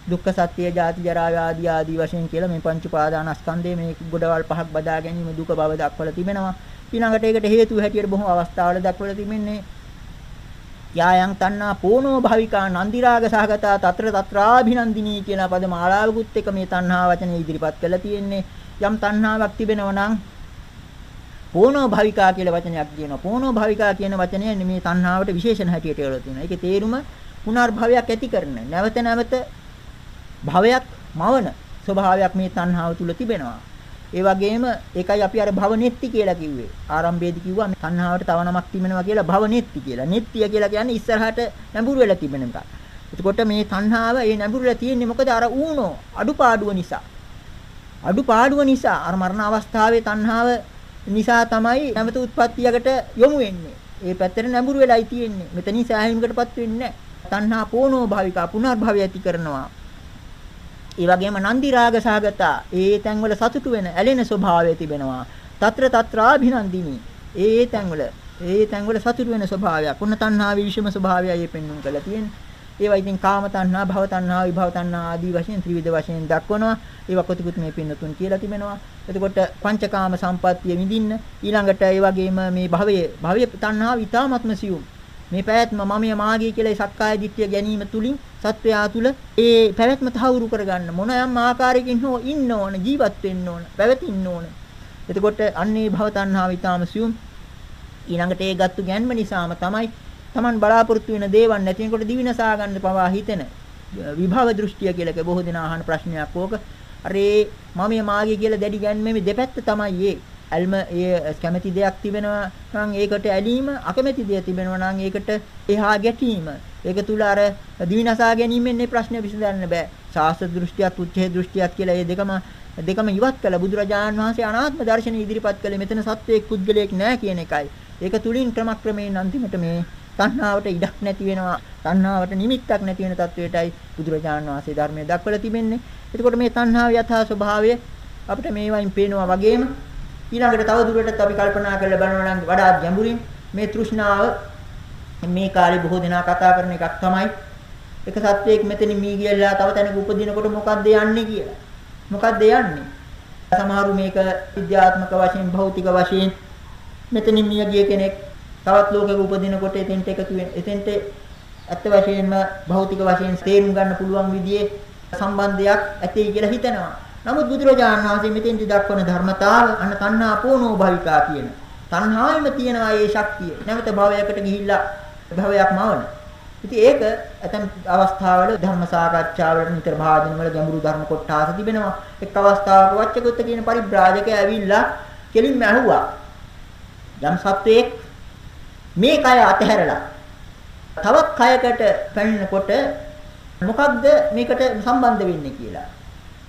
දුක්ඛ සත්‍ය, ජාති ජරා ව්‍යාධි ආදී වශයෙන් කියලා මේ පංච පාදානස්කන්ධයේ මේ ගොඩවල් පහක් බදා ගැනීම දුක බව දක්වලා තිබෙනවා. ඊළඟට ඒකට හේතු හැටියට බොහෝ අවස්ථාවල දක්වලා තිබෙන්නේ යායන් තණ්හා පෝනෝ භවිකා නන්දිරාග සහගතා తත්‍ර తත්‍රාභිනන්දිනී කියන පද මාලාවකුත් එක මේ තණ්හා වචනේ ඉදිරිපත් කරලා තියෙන්නේ යම් තණ්හාවක් තිබෙනවා නම් පෝනෝ භවිකා කියලා වචනයක් කියනවා. පෝනෝ භවිකා කියන වචනය මේ තණ්හාවට විශේෂණ හැටියට යොදලා තියෙනවා. ඒකේ තේරුම පුනර්භවයක් ඇති කරන. නැවත නැවත භවයක් මවන ස්වභාවයක් මේ තණ්හාව තුල තිබෙනවා. ඒ වගේම ඒකයි අපි අර භවනෙත්ති කියලා කිව්වේ. ආරම්භයේදී කිව්වා මේ තණ්හාවට තව නමක් තිබෙනවා කියලා භවනෙත්ති කියලා. නෙත්තිය කියලා කියන්නේ ඉස්සරහට නැඹුරු වෙලා තිබෙන එකක්. එතකොට මේ තණ්හාව ඒ නැඹුරු වෙලා තියෙන්නේ මොකද අර ඌනෝ අඩුපාඩුව නිසා. අඩුපාඩුව නිසා අර මරණ අවස්ථාවේ තණ්හාව නිසා තමයි නැවත උත්පත්තියකට යොමු වෙන්නේ. ඒ පැත්තට නැඹුරු වෙලයි තියෙන්නේ. මෙතනින් සෑහීමකටපත් වෙන්නේ නැහැ. තණ්හා පෝනෝ භාවිකා පුනර්භවය ඇති කරනවා. ඒ වගේම නන්දි රාග සහගතා ඒ තැන්වල සතුටු වෙන ඇලෙන ස්වභාවය තිබෙනවා. తත්‍ර తත්‍රාභිනන්දිනි. ඒ තැන්වල ඒ තැන්වල සතුටු වෙන ස්වභාවයක්. උන්න තණ්හා විවිෂම ස්වභාවයයි මේ පෙන්වන්න කළා තියෙන්නේ. ඒවා ඉතින් කාම තණ්හා, භව තණ්හා, විභව තණ්හා ආදී වශයෙන් ත්‍රිවිධ වශයෙන් දක්වනවා. ඒවා කොතිකුත් මේ පින්නතුන් කියලා තිබෙනවා. එතකොට පංචකාම සම්පත්තිය විඳින්න ඊළඟට ඒ වගේම මේ භවයේ භවයේ තණ්හා විතාමත්ම සියුම්. මේ පැවැත්ම මමයේ මාගේ කියලා ඒ සක්කාය දිට්ඨිය ගැනීම තුලින් සත්වයා තුල ඒ පැවැත්ම තහවුරු කරගන්න මොන යම් ආකාරයකින් හෝ ඉන්න ඕන ජීවත් වෙන්න ඕන පැවතින්න ඕන එතකොට අන්නේ භව තණ්හාව ඊටාම සියුම් ඊළඟට ඒ ගත්තු ගැන්ම නිසාම තමයි Taman බලාපොරොත්තු වෙන දේවල් නැතිනකොට දිවිනසා ගන්න පවා හිතෙන. විභව දෘෂ්ටිය කියලා බොහෝ දෙනා අහන ප්‍රශ්නයක් ඕක. අර ඒ මමයේ මාගේ කියලා දැඩි ගැන්මේ දෙපැත්ත තමයි ඒ. ඇල්ම ඒ කැමැති දෙයක් තිබෙනවා නම් ඒකට ඇලීම අකමැති දෙයක් තිබෙනවා නම් ඒකට එහා ගැටීම. ඒක තුල අර දිවිනසා ගැනීමෙන් මේ ප්‍රශ්නේ විසඳන්න බෑ. ශාස්ත්‍ර දෘෂ්ටියක් උච්චේ දෘෂ්ටියක් කියලා මේ දෙකම දෙකම ඉවත් කළ. බුදුරජාණන් වහන්සේ අනාත්ම දර්ශනය ඉදිරිපත් කළේ මෙතන සත්වයක් පුද්ගලයෙක් නෑ කියන එකයි. ඒක තුලින් ක්‍රමක්‍රමයෙන් අන්තිමට මේ තණ්හාවට ඉඩක් නැති වෙනවා තණ්හාවට නිමිත්තක් නැති වෙන තත්වයටයි බුදුරජාණන් වහන්සේ ධර්මයේ දක්වලා තිබෙන්නේ එතකොට මේ තණ්හාව යථා ස්වභාවය අපිට මේවයින් පේනවා වගේම ඊළඟට තව දුරටත් අපි කල්පනා කරලා බලනවා නම් වඩා ගැඹුරින් මේ තෘෂ්ණාව මේ කාලේ බොහෝ දෙනා කතා කරන එකක් තමයි එක සත්වයක මෙතනින් මී ගියලා තව තැනක උපදිනකොට මොකද්ද යන්නේ කියලා. මොකද්ද යන්නේ? සමහරු මේක විද්‍යාත්මක වශයෙන් භෞතික වශයෙන් මෙතනින් මිය ගිය කෙනෙක් තවත් ලෝකයක උපදිනකොට එතෙන්ට එකතු වෙන. එතෙන්ට ඇත්ත වශයෙන්ම භෞතික වශයෙන් තේරුම් ගන්න පුළුවන් විදිහේ සම්බන්ධයක් ඇතේ කියලා හිතනවා. නමුත් බුදුරජාණන් වහන්සේ මෙතෙන්දි දක්වන ධර්මතාව අන්න තණ්හා පෝනෝ භවිකා කියන. තණ්හාවෙම තියෙනවා මේ ශක්තිය. නැවත භවයකට ගිහිල්ලා භවයක් මවන. ඉතින් ඒක ඇතම් අවස්ථාවල ධර්ම සාකච්ඡාවලට නිතර භාජන වල ගැඹුරු ධර්ම කොටස තිබෙනවා. එක් අවස්ථාවක වච්චගොත්ත කියන පරිබ්‍රාජකයා ඇවිල්ලා කෙලින්ම ඇහුවා. යම් සත්වයක් මේ කය අතහැරලා. තවත් කයකට පැමිණෙනකොට මොකක්ද මේකට සම්බන්ධ වෙන්නේ කියලා.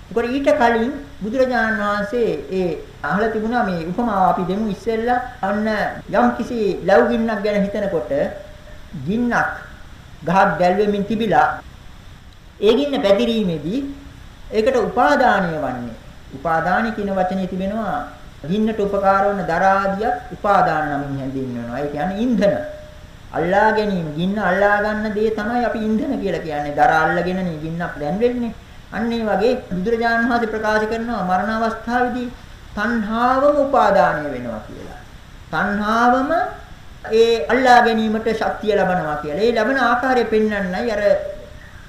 ඒකට ඊට කලින් බුදුරජාණන් වහන්සේ ඒ අහලා තිබුණා මේ උපමාව අපි දෙමු ඉස්සෙල්ලා. අන්න යම් කිසි ලැබු ගින්නක් ගැන හිතනකොට ගින්නක් ගහක් දැල්වෙමින් තිබිලා ඒ ගින්න පැතිරීමේදී ඒකට උපාදානය වන්නේ. උපාදාන කියන වචනේ තිබෙනවා ගින්නට උපකාර වන දරාදියක් උපාදාන නමින් හැඳින්වෙනවා ඒ කියන්නේ ඉන්ධන අල්ලා ගැනීම ගින්න අල්ලා ගන්න දේ තමයි අපි ඉන්ධන කියලා කියන්නේ දර අල්ලගෙනනේ ගින්නක් දැන් වෙන්නේ අන්න ඒ වගේ බුදුරජාණන් වහන්සේ ප්‍රකාශ කරනවා මරණ අවස්ථාවේදී තණ්හාවම උපාදානය වෙනවා කියලා. තණ්හාවම ඒ අල්ලා ගැනීමට ශක්තිය ලබනවා කියලා. ඒ ලබන ආකාරය පෙන්වන්නයි අර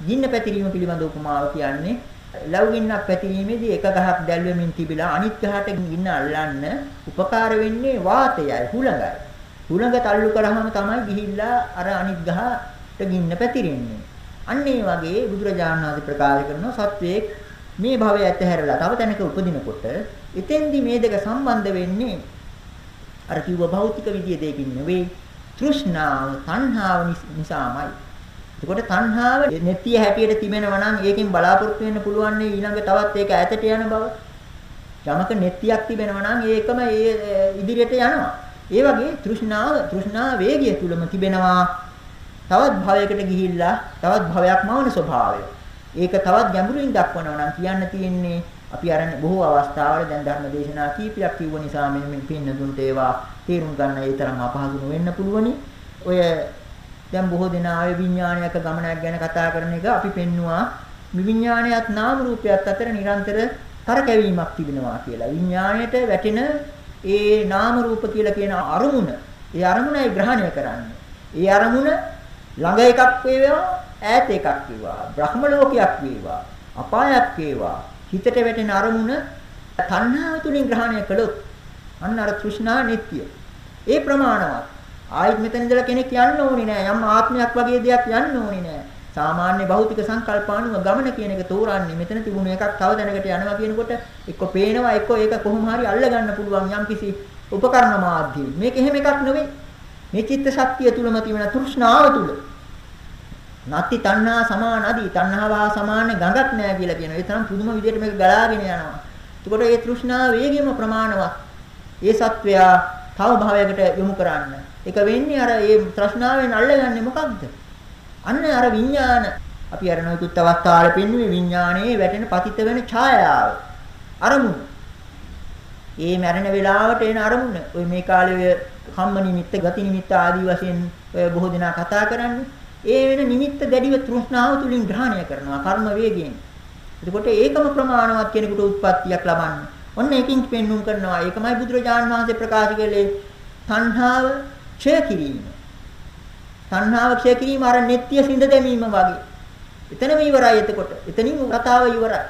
ගින්න පැතිරීම පිළිබඳ උපමාව කියන්නේ. ලව්ගින්නක් පැතිරීමේදී එක ගහක් දැල්වෙමින් තිබිලා අනිත් ගහට ගින්න අල්ලන්න උපකාර වෙන්නේ වාතයයි හුළඟයි. හුළඟ තල්ලු කරාම තමයි ගිහිල්ලා අර අනිත් ගහට ගින්න පැතිරෙන්නේ. අන්න ඒ වගේ බුදුරජාණන් වහන්සේ ප්‍රකාශ කරනවා සත්වයේ මේ භවය ඇතහැරලා තව තැනක උපදිනකොට එතෙන්දි මේ දෙක සම්බන්ධ වෙන්නේ අර කිව්ව භෞතික විදිය දෙකින් නෙවෙයි තෘෂ්ණාව තණ්හාව නිසාමයි. එතකොට තණ්හාව නැතිය හැටියට තිබෙනවා නම් ඒකෙන් බලාපොරොත්තු වෙන්න පුළුවන් නේ ඊළඟ තවත් ඒක ඈතට යන බව. යමක නැතියක් තිබෙනවා නම් ඒකම ඒ ඉදිරියට යනවා. ඒ වගේ තෘෂ්ණාව තෘෂ්ණා වේගය තුලම තිබෙනවා තවත් භවයකට ගිහිල්ලා තවත් භවයක් මවන ස්වභාවය. ඒක තවත් ගැඹුරින් දක්වනවා නම් කියන්න තියෙන්නේ අපි අරන් බොහෝ අවස්ථාවල දැන් ධර්ම දේශනා කීපයක් කිව්ව නිසා මෙන්න මේ පින්න දුන්නට ඒවා තේරුම් ගන්න ඒ තරම් අපහසු වෙන්න පුළුවනි. ඔය දැන් බොහෝ දෙනා ආය විඥානයක ගමනක් ගැන කතා කරන එක අපි පෙන්නවා විඥානයත් නාම රූපයත් අතර නිරන්තර කරකැවීමක් තිබෙනවා කියලා. විඥාණයට වැටෙන ඒ නාම රූප කියලා කියන අරමුණ, ඒ අරමුණයි ග්‍රහණය කරන්නේ. ඒ අරමුණ ළඟ එකක් වේවා ඈත එකක් වේවා බ්‍රහ්ම ලෝකයක් වේවා අපායක් වේවා හිතට වැටෙන අරමුණ තණ්හාව තුලින් ග්‍රහණය කළොත් අන්න අර තෘෂ්ණා නිට්ටිය. ඒ ප්‍රමාණවත්. ආයිත් මෙතන ඉඳලා කෙනෙක් යන්න ඕනේ නෑ. යම් ආත්මයක් වගේ දෙයක් යන්න ඕනේ නෑ. සාමාන්‍ය භෞතික සංකල්පානුව ගමන කියන එක තෝරන්නේ මෙතන තිබුණු එකක් තව දැනකට යනවා කියනකොට එක්ක පේනවා එක්ක ඒක කොහොම හරි අල්ල ගන්න පුළුවන් යම් කිසි උපකරණ මාධ්‍ය. මේක එහෙම එකක් නෙවෙයි. මේ චිත්ත ශක්තිය තුලම තියෙන තෘෂ්ණාව තුල. නැති තණ්හා සමාන අදී තණ්හාව සමාන ගඟක් නෑ කියලා කියනවා. ඒ තරම් පුදුම විදිහට මේක ගලාගෙන යනවා. එතකොට මේ තෘෂ්ණාව වේගෙම ප්‍රමාණවත්. ඒ සත්වයා තව භවයකට යොමු කරන්න. ඒක වෙන්නේ අර මේ තෘෂ්ණාවෙන් අල්ලගන්නේ මොකක්ද? අන්න අර විඥාන අපි අර නොයෙකුත් අවස්ථාවල පෙන්වන්නේ විඥානයේ වැටෙන පතිත වෙන ඡායාව. අරමුණ. ඒ මැරෙන වෙලාවට එන අරමුණ. ඔය මේ කාලේ ඔය කම්ම නිමිත්ත, ගති නිමිත්ත ආදී වශයෙන් ඔය බොහෝ දෙනා කතා කරන්නේ. ඒ වෙන නිමිත්ත දැඩිව තෘෂ්ණාව තුලින් ග්‍රහණය කරනවා කර්ම වේගයෙන්. එතකොට ඒකම ප්‍රමාණවත් කෙනෙකුට උත්පත්තියක් ලබන්න. ඔන්න ඒකින් පෙන්눔 කරනවා. ඒකමයි බුදුරජාණන් වහන්සේ ප්‍රකාශ කළේ තණ්හාව ක්ෂය කිරීම. තණ්හාව ක්ෂය කිරීම අර නিত্য සිඳ දැමීම වගේ. එතනම ඉවරයි එතකොට. එතනින් කතාව ඉවරයි.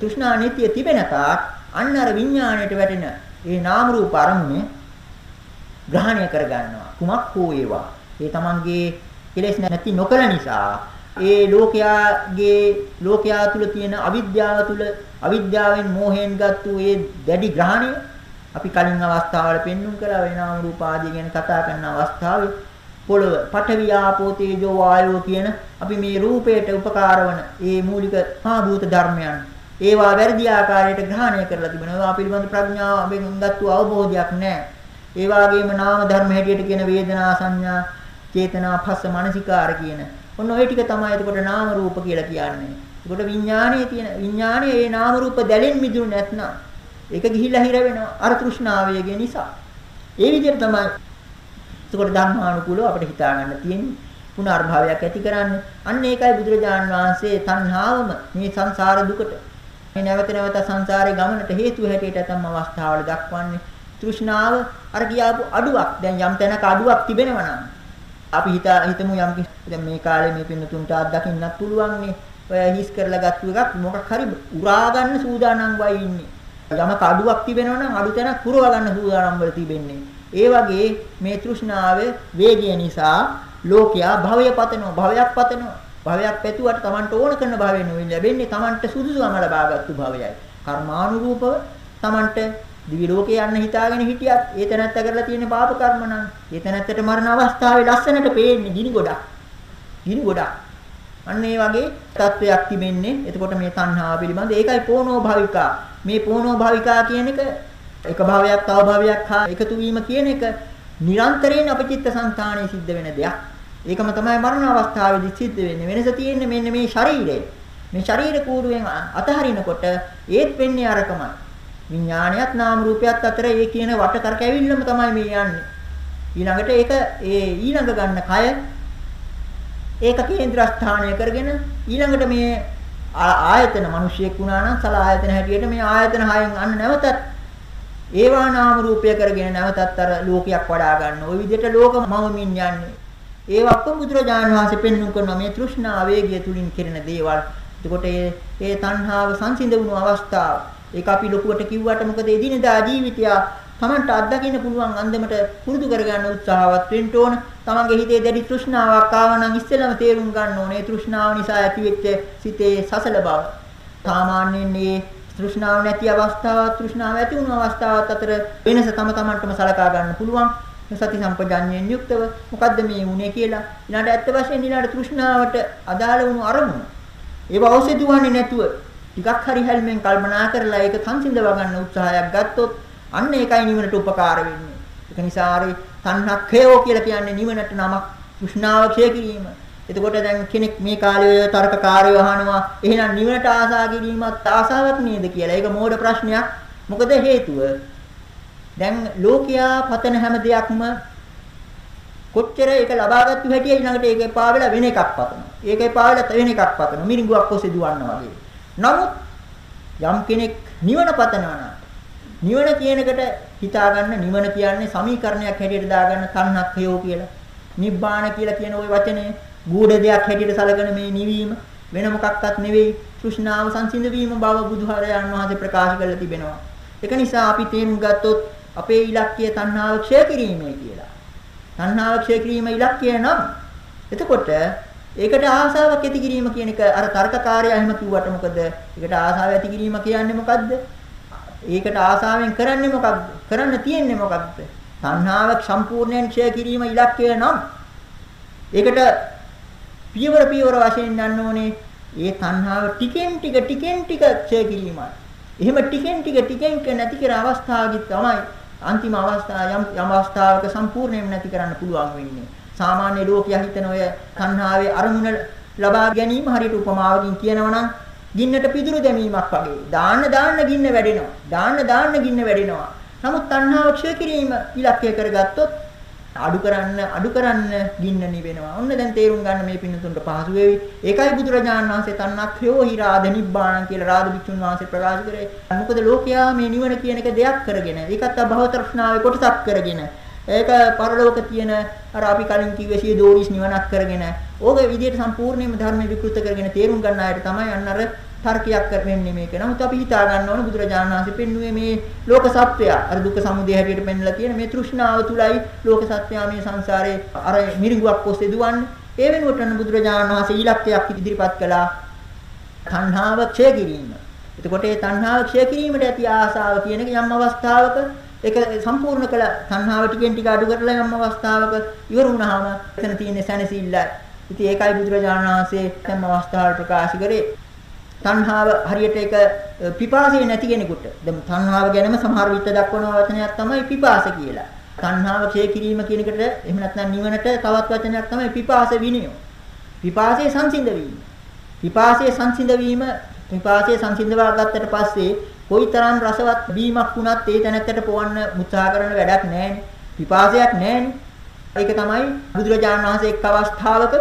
තෘෂ්ණා නিত্য තිබෙනකා අන්න අර විඥාණයට වැටෙන ඒ නාම රූප අරමුණ ග්‍රහණය කර ගන්නවා. කුමක් හෝ ඒවා. ඒ තමන්ගේ කෙලෙස් නැති නොකල නිසා ඒ ලෝකයාගේ ලෝකයා තුල තියෙන අවිද්‍යාව තුල අවිද්‍යාවෙන් මෝහයෙන් ගත්තු ඒ දැඩි ග්‍රහණය අපි කලින් අවස්ථාවල පෙන්눔 කළා වෙනාම රූප ආදී ගැන කතා කරන අවස්ථාවේ පොළව පඨවි ආපෝ තේජෝ වායෝ කියන අපි මේ රූපයට උපකාර වන මේ මූලික පාභූත ධර්මයන් ඒවා වැඩි ආකාරයට ග්‍රහණය කරලා තිබෙනවා. ඒවා පිළිබඳ ප්‍රඥාව අපෙන් ගත්තු අවබෝධයක් නැහැ. ඒ වගේම නාම ධර්ම හැටියට කියන වේදනා සංඥා චේතනා පස්ස මනසිකාර කියන ඔන්න ওই ටික තමයි එතකොට නාම රූප කියලා කියන්නේ. එතකොට විඥානයේ තියෙන විඥානයේ ඒ නාම රූප දැලෙන් මිදුණු නැත්නම් ඒක ගිහිලා හිර වෙනවා අර තෘෂ්ණාවයගේ නිසා. ඒ විදිහට තමයි එතකොට ධර්මානුකූලව අපිට හිතා ගන්න තියෙන්නේ පුනර්භාවයක් ඇති කරන්නේ. අන්න ඒකයි බුදුරජාණන් වහන්සේ තණ්හාවම මේ සංසාර දුකට මේ නැවත නැවත සංසාරේ ගමනට හේතු හැටියට තම අවස්ථාවල දක්වන්නේ තෘෂ්ණාව අර කියාපු අඩුවක්. දැන් යම් තැනක අඩුවක් තිබෙනවා නම් අපි හිතා හිතමු යම් දැන් මේ කාලේ මේ පින්නතුන්ට අත්දකින්නත් පුළුවන් නේ. ඔය හිස් කරලා ගත්තු එකක් මොකක් හරි උරා ගන්න සූදානම් වෙයි ඉන්නේ. යමක අඩුවක් තිබෙනවා නම් අඩු තැනක් පුරව ගන්න සූදානම් වෙලා තිබෙන්නේ. ඒ වගේ මේ තෘෂ්ණාවේ වේගය නිසා ලෝකයා භවය පතනවා භවයක් පතනවා භවයක් පැතුවට Tamanට ඕන කරන භවය නෙවෙයි ලැබෙන්නේ Tamanට සුදුසුම ලබාගත්තු භවයයි කර්මානුරූපව Tamanට දිවි ලෝකේ යන්න හිතාගෙන හිටියත් ඒ තැනත්ත කරලා තියෙන පාප කර්ම නම් ඒ තැනත්තට මරණ අවස්ථාවේ ලස්සනට පේන්නේ ගිනි ගොඩක්. ගිනි ගොඩක්. අන්න ඒ වගේ තත්වයක් තිබෙන්නේ. එතකොට මේ තණ්හාව පිළිබඳ ඒකයි පෝනෝ භවිකා. මේ පෝනෝ භවිකා කියන එක එක භාවයක් තව භාවයක් හා එකතු වීම කියන එක නිරන්තරයෙන් අපචිත්ත සංතානයේ සිද්ධ වෙන දෙයක්. ඒකම තමයි මරණ අවස්ථාවේදී සිද්ධ වෙන්නේ. වෙනස තියෙන්නේ මෙන්න මේ ශරීරය. මේ ශරීර කූඩුවෙන් අතහරිනකොට ඒත් වෙන්නේ අරකමයි. විඥානයත් නාම රූපයත් අතර ඒ කියන වට කරකැවිල්ලම තමයි මේ යන්නේ. ඊළඟට ඒක ඒ ඊළඟ ගන්න කය ඒක කේන්ද්‍රස්ථානය කරගෙන ඊළඟට මේ ආයතන මිනිසියෙක් වුණා නම් සල ආයතන හැටියට මේ ආයතන හයෙන් අන්න නැවතත් ඒවා නාම රූපය කරගෙන නැවතත් අර ලෝකයක් වඩා ගන්න. ওই විදිහට ලෝක මවමින් යන්නේ. ඒ වක්කම බුදුරජාණන් වහන්සේ පෙන්වු කරන මේ තෘෂ්ණා වේගය තුලින් කෙරෙන දේවල්. එතකොට ඒ ඒ තණ්හාව සංසිඳ වුණු අවස්ථාව ඒක අපි ලොකුවට කිව්වට මොකද එදිනෙදා ජීවිතය Tamanට අත්දකින්න පුළුවන් අන්දමට පුරුදු කරගන්න උත්සාහවත් වෙන්න ඕන. Tamanගේ හිතේ දැඩි තෘෂ්ණාවක් ආව නම් ඉස්සෙල්ලම තේරුම් ගන්න ඕනේ. තෘෂ්ණාව නිසා ඇතිවෙච්ච සිතේ සසල බව. සාමාන්‍යයෙන් මේ තෘෂ්ණාව නැති අවස්ථාව තෘෂ්ණාව ඇති වුණු අවස්ථාවත් අතර වෙනස තම තමන්ටම සලකා ගන්න පුළුවන්. සති සම්පජාඤ්ඤයෙන් යුක්තව මොකද්ද මේ වුනේ කියලා ඊළඟට ඇත්ත වශයෙන් ඊළඟට තෘෂ්ණාවට අදාළ වුණු අරමුණ ඒව අවශ්‍ය දුවන්නේ නැතුව ටිකක් හරි හැල්මෙන් කල්පනා කරලා ඒක සංසිඳව ගන්න උත්සාහයක් ගත්තොත් අන්න ඒකයි නිවනට උපකාර වෙන්නේ. ඒක නිසා ආරි තණ්හක්ඛයෝ කියලා කියන්නේ නිවනට නමක් කුෂ්ණාව ක්ෂය කිරීම. එතකොට දැන් කෙනෙක් මේ කාලේ තර්කකාරයෝ අහනවා එහෙනම් නිවනට ආසා කිරීමත් ආසාවක් නේද කියලා. ඒක මෝඩ ප්‍රශ්නයක්. මොකද හේතුව? දැන් ලෝකයා පතන හැම දෙයක්ම කොච්චර ඒක ලබාගත්තු හැටි ඊළඟට ඒක එපා වෙලා වෙන එකක් පතනවා. ඒක එපා වෙලා වෙන එකක් පතනවා. මිරිඟුවක් ඔස්සේ දුවනවා වගේ. නමුත් යම් කෙනෙක් නිවන පතනවා නම් නිවන කියනකට හිතාගන්න නිවන කියන්නේ සමීකරණයක් හැටියට දාගන්න තණ්හක්ඛයෝ කියලා. නිබ්බාන කියලා කියන ওই වචනේ ගුඪ දෙයක් හැටියට සැලකෙන මේ නිවීම වෙන මොකක්වත් නෙවෙයි තෘෂ්ණාව සංසිඳ වීම බව බුදුහාරයන් වහන්සේ ප්‍රකාශ කරලා තිබෙනවා. ඒක නිසා අපි තේරුම් ගත්තොත් අපේ ඉලක්කය තණ්හාව ක්ෂය කිරීමයි කියලා. තණ්හාව ක්ෂය කිරීම ඉලක්කය නම් එතකොට ඒකට ආසාවක් ඇති කිරීම කියන එක අර තර්කකාරය එහෙම කිව්වට මොකද? ඒකට ආසාව ඇති කිරීම කියන්නේ මොකද්ද? ඒකට ආසාවෙන් කරන්නේ මොකක්ද? කරන්න තියෙන්නේ මොකක්ද? තණ්හාව සම්පූර්ණයෙන් ක්ෂය කිරීම ඉලක්කය නම් ඒකට පියවර පියවර වශයෙන් යන්න ඕනේ. ඒ තණ්හාව ටිකෙන් ටික ටිකෙන් ටික ක්ෂය කිරීමයි. එහෙම ටිකෙන් ටික ටිකෙන් නැති කර අවස්ථාවකදී තමයි අන්තිම අවස්ථාව යම් යම් අවස්ථාවක සම්පූර්ණයෙන්ම නැති කරන්න පුළුවන් වෙන්නේ. සාමාන්‍ය ලෝකයා හිතන ඔය තණ්හාවේ අරමුණ ලබා ගැනීම හරියට උපමාවකින් කියනවා නම් ගින්නට පිදුරු දැමීමක් වගේ. දාන්න දාන්න ගින්න වැඩෙනවා. දාන්න දාන්න ගින්න වැඩෙනවා. නමුත් තණ්හාව ක්ෂය කිරීම ඉලක්කය කරගත්තොත් අඩු කරන්න අඩු කරන්න ගින්න නිවෙනවා. ඔන්න දැන් තේරුම් ගන්න මේ පින්නතුන්ට පහසු වෙවි. ඒකයි බුදුරජාණන් වහන්සේ තණ්හක්ඛයෝ හිරාද නිබ්බාණං කියලා රාජ භික්ෂුන් වහන්සේ ප්‍රකාශ කරේ. මොකද ලෝකයා මේ නිවන කියන එක දෙයක් කරගෙන, ඒකත් අභව තෘෂ්ණාවේ කොටසක් කරගෙන, ඒක පරලෝක තියෙන අර අපි කලින් කිව්වේ සිය දෝරිස් නිවනක් කරගෙන, ඕක විදිහට සම්පූර්ණයෙන්ම ධර්ම විකෘත කරගෙන තේරුම් ගන්න අයට තමයි අන්න අර තර්කයක් කරන්නේ මේක. නමුත් අපි හිතා ගන්න ඕන බුදුරජාණන් වහන්සේ පෙන්වුවේ මේ ලෝක සත්‍යය අර දුක්ඛ සමුදය හැටියට පෙන්වලා තියෙන මේ තෘෂ්ණාව තුලයි ලෝක සත්‍යය මේ සංසාරේ අර මිරිඟුවක් ඔස්සේ දුවන්නේ. ඒ වෙනුවට බුදුරජාණන් වහන්සේ ඊලක්කයක් ඉදිරිපත් කළා. තණ්හාව ක්ෂය කිරීම. එතකොට මේ තණ්හාව ක්ෂය කිරීමට ඇති ආසාව කියන එක යම් අවස්ථාවක ඒක සම්පූර්ණ කළ තණ්හාව ටිකෙන් ටික අඩු කරලා යම් අවස්ථාවක ඉවර වුණාම එතන තියෙන සැනසෙල්ල. ඉතින් ඒකයි බුදුරජාණන් වහන්සේ හැම අවස්ථාවක ප්‍රකාශ කරේ තණ්හාව හරියට ඒක පිපාසය නැති කෙනෙකුට දැන් තණ්හාව ගැනම සමහර විට දක්වන වචනයක් තමයි පිපාස කියලා. තණ්හාව ක්ෂය කිරීම කියන එකට එහෙම නැත්නම් නිවනට තවත් වචනයක් තමයි පිපාස විනය. පිපාසයේ සංසිඳ වීම. පිපාසයේ සංසිඳ වීම පිපාසයේ සංසිඳවා ගත්තට පස්සේ කොයිතරම් රසවත් බීමක් වුණත් ඒ තැනත්තට පොවන්න උත්සාහ කරන වැඩක් නැහැ. පිපාසයක් නැහැ. ඒක තමයි බුදුරජාණන් වහන්සේ එක් අවස්ථාවක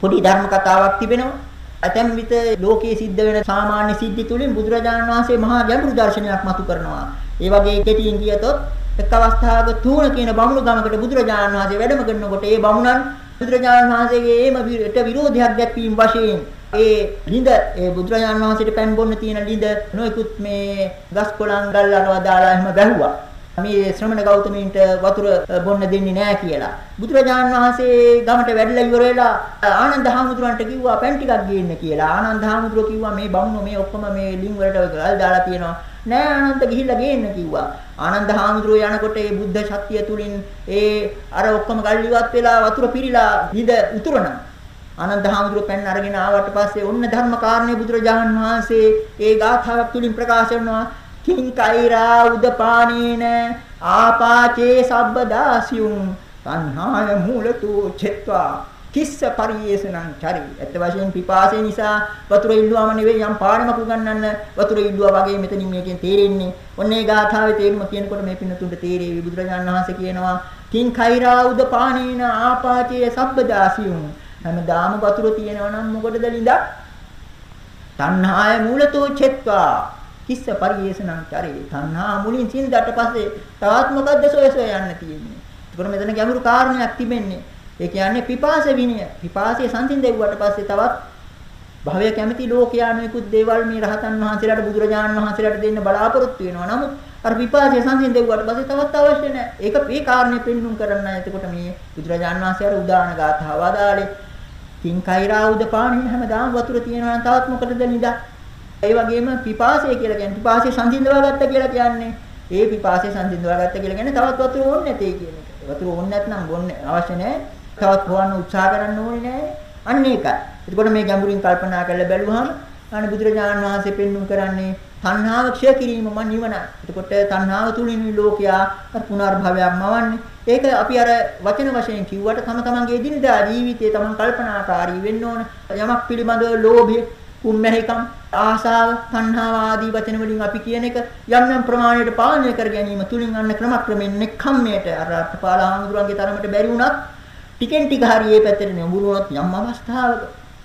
පොඩි ධර්ම කතාවක් තිබෙනවා. ඇතැම් විට ලෝකයේ සිද්ධ වෙන සාමාන්‍ය සිද්ධි තුලින් බුදුරජාණන් වහන්සේ මහා ගැඹුරු දර්ශනයක් මතු කරනවා. ඒ වගේ කෙටියෙන් කියතොත් එක් අවස්ථාවක තුණ කියන බමුණු ගමකට බුදුරජාණන් වහන්සේ වැඩම කරනකොට ඒ බමුණන් බුදුරජාණන් වහන්සේගේ ඒම විරට විරෝධයක් දැක්වීම වශයෙන් ඒ ළිඳ ඒ බුදුරජාණන් වහන්සේට පෑන් බොන්න තියෙන ළිඳ නොයිකුත් මේ ගස් කොළන් ගල් අරවා දාලා එහෙම බැහුවා. මේ ශ්‍රමණ ගෞතමීන්ට වතුර බොන්න දෙන්නේ නැහැ කියලා. බුදුරජාණන් වහන්සේ ගමට වැඩලා ඉවර වෙලා ආනන්ද හාමුදුරන්ට කිව්වා පැන් ටිකක් ගේන්න කියලා. ආනන්ද හාමුදුරුවෝ කිව්වා මේ බමුණෝ මේ ඔක්කොම මේ ලිං වලට ගල් දාලා තියෙනවා. නෑ ආනන්ද ගිහිල්ලා ගේන්න කිව්වා. ආනන්ද හාමුදුරුවෝ යනකොට ඒ බුද්ධ ශක්තිය තුලින් ඒ අර ඔක්කොම ගල් ඉවත් වෙලා වතුර පිරීලා හිඳ උතුරනවා. ආනන්ද හාමුදුරුවෝ පෙන් අරගෙන ආවට පස්සේ ඔන්න ධර්ම කාරණේ බුදුරජාණන් වහන්සේ ඒ ගාථාවක් තුලින් ප්‍රකාශ කරනවා කිං කෛරා උදපානේන ආපාචේ සබ්බදාසියුම් තණ්හාය මූලතු චෙත්වා. කිස්ස පරියේසනං චරි. ඇත්ත වශයෙන් පිපාසය නිසා වතුර ඉල්ලුවම නෙවෙයි යම් පාඩමක් උගන්වන්න වතුර ඉල්ලුවා වගේ මෙතනින් මේකෙන් තේරෙන්නේ. ඔන්නේ ගාථාවේ තේරුම කියනකොට මේ පින්නතුන්ට තේරෙවි. බුදුරජාණන් වහන්සේ කියනවා කිං කෛරා උදපානේන ආපාචේ සබ්බදාසියුම්. හැමදාම වතුර තියෙනවා නම් මොකටද ලිඳක්? තණ්හාය මූලතෝ චෙත්වා. කිස්ස පරියේෂණං කරේ. තණ්හා මුලින් සින්දට පස්සේ තවත් මොකද්ද සොය සොය යන්න තියෙන්නේ. ඒකර මෙතන ගැඹුරු කාරණයක් තිබෙන්නේ. ඒ කියන්නේ පිපාස විනය. පිපාසයේ සංසිඳෙව්වට පස්සේ තවත් භවය කැමති ලෝකයානුයිකුත් දේවල් මේ රහතන් වහන්සේලාට බුදුරජාණන් වහන්සේලාට දෙන්න බලාපොරොත්තු වෙනවා. නමුත් අර විපාකයේ සංසිඳෙව්වට පස්සේ තවත් අවශ්‍ය නැහැ. ඒක මේ කාරණේ පෙන්눔 කරන්න. එතකොට මේ බුදුරජාණන් වහන්සේ අර උදාන ගාථාව වදාලේ කිං කෛරා උදපාණි හැමදාම වතුර තියෙනවා නම් තවත් මොකටද නිදා ඒ වගේම පිපාසය කියලා කියන්නේ පිපාසය සංසිඳවා ගත්ත කියලා කියන්නේ ඒ පිපාසය සංසිඳවා ගත්ත කියලා කියන්නේ තවත් වතුර ඕනේ නැtei කියන එක. වතුර ඕනේ නැත්නම් බොන්නේ අවශ්‍ය නැහැ. තවත් හොවන්න උත්සාහ කරන්න ඕනේ නැහැ. අන්න ඒකයි. එතකොට මේ ගැඹුරින් කල්පනා කරලා බැලුවහම අනේ බුදුරජාණන් වහන්සේ පෙන්වුම් කරන්නේ තණ්හාව ක්ෂය කිරීමම නිවන. එතකොට තණ්හාව තුලින් ලෝකයා පුනර්භවයක් මවන්නේ. ඒක අපි අර වචන වශයෙන් කිව්වට තම තමන්ගේ එදිනදා ජීවිතයේ තමන් කල්පනාකාරී වෙන්න ඕන. යමක් පිළිබඳව ලෝභය, කුම්මැහිකම් ආසාව තණ්හාව ආදී වචන වලින් අපි කියන එක යම් යම් ප්‍රමාණයට පාලනය කර ගැනීම තුලින් අන්න ක්‍රමක්‍රමෙන් නෙක්ඛම්මයට අර අටපාලාහඳුරන්ගේ තරමට බැරි වුණත් ටිකෙන් ටික හරි මේ පැත්තට නෙඹුරුනොත් යම් අවස්ථාවක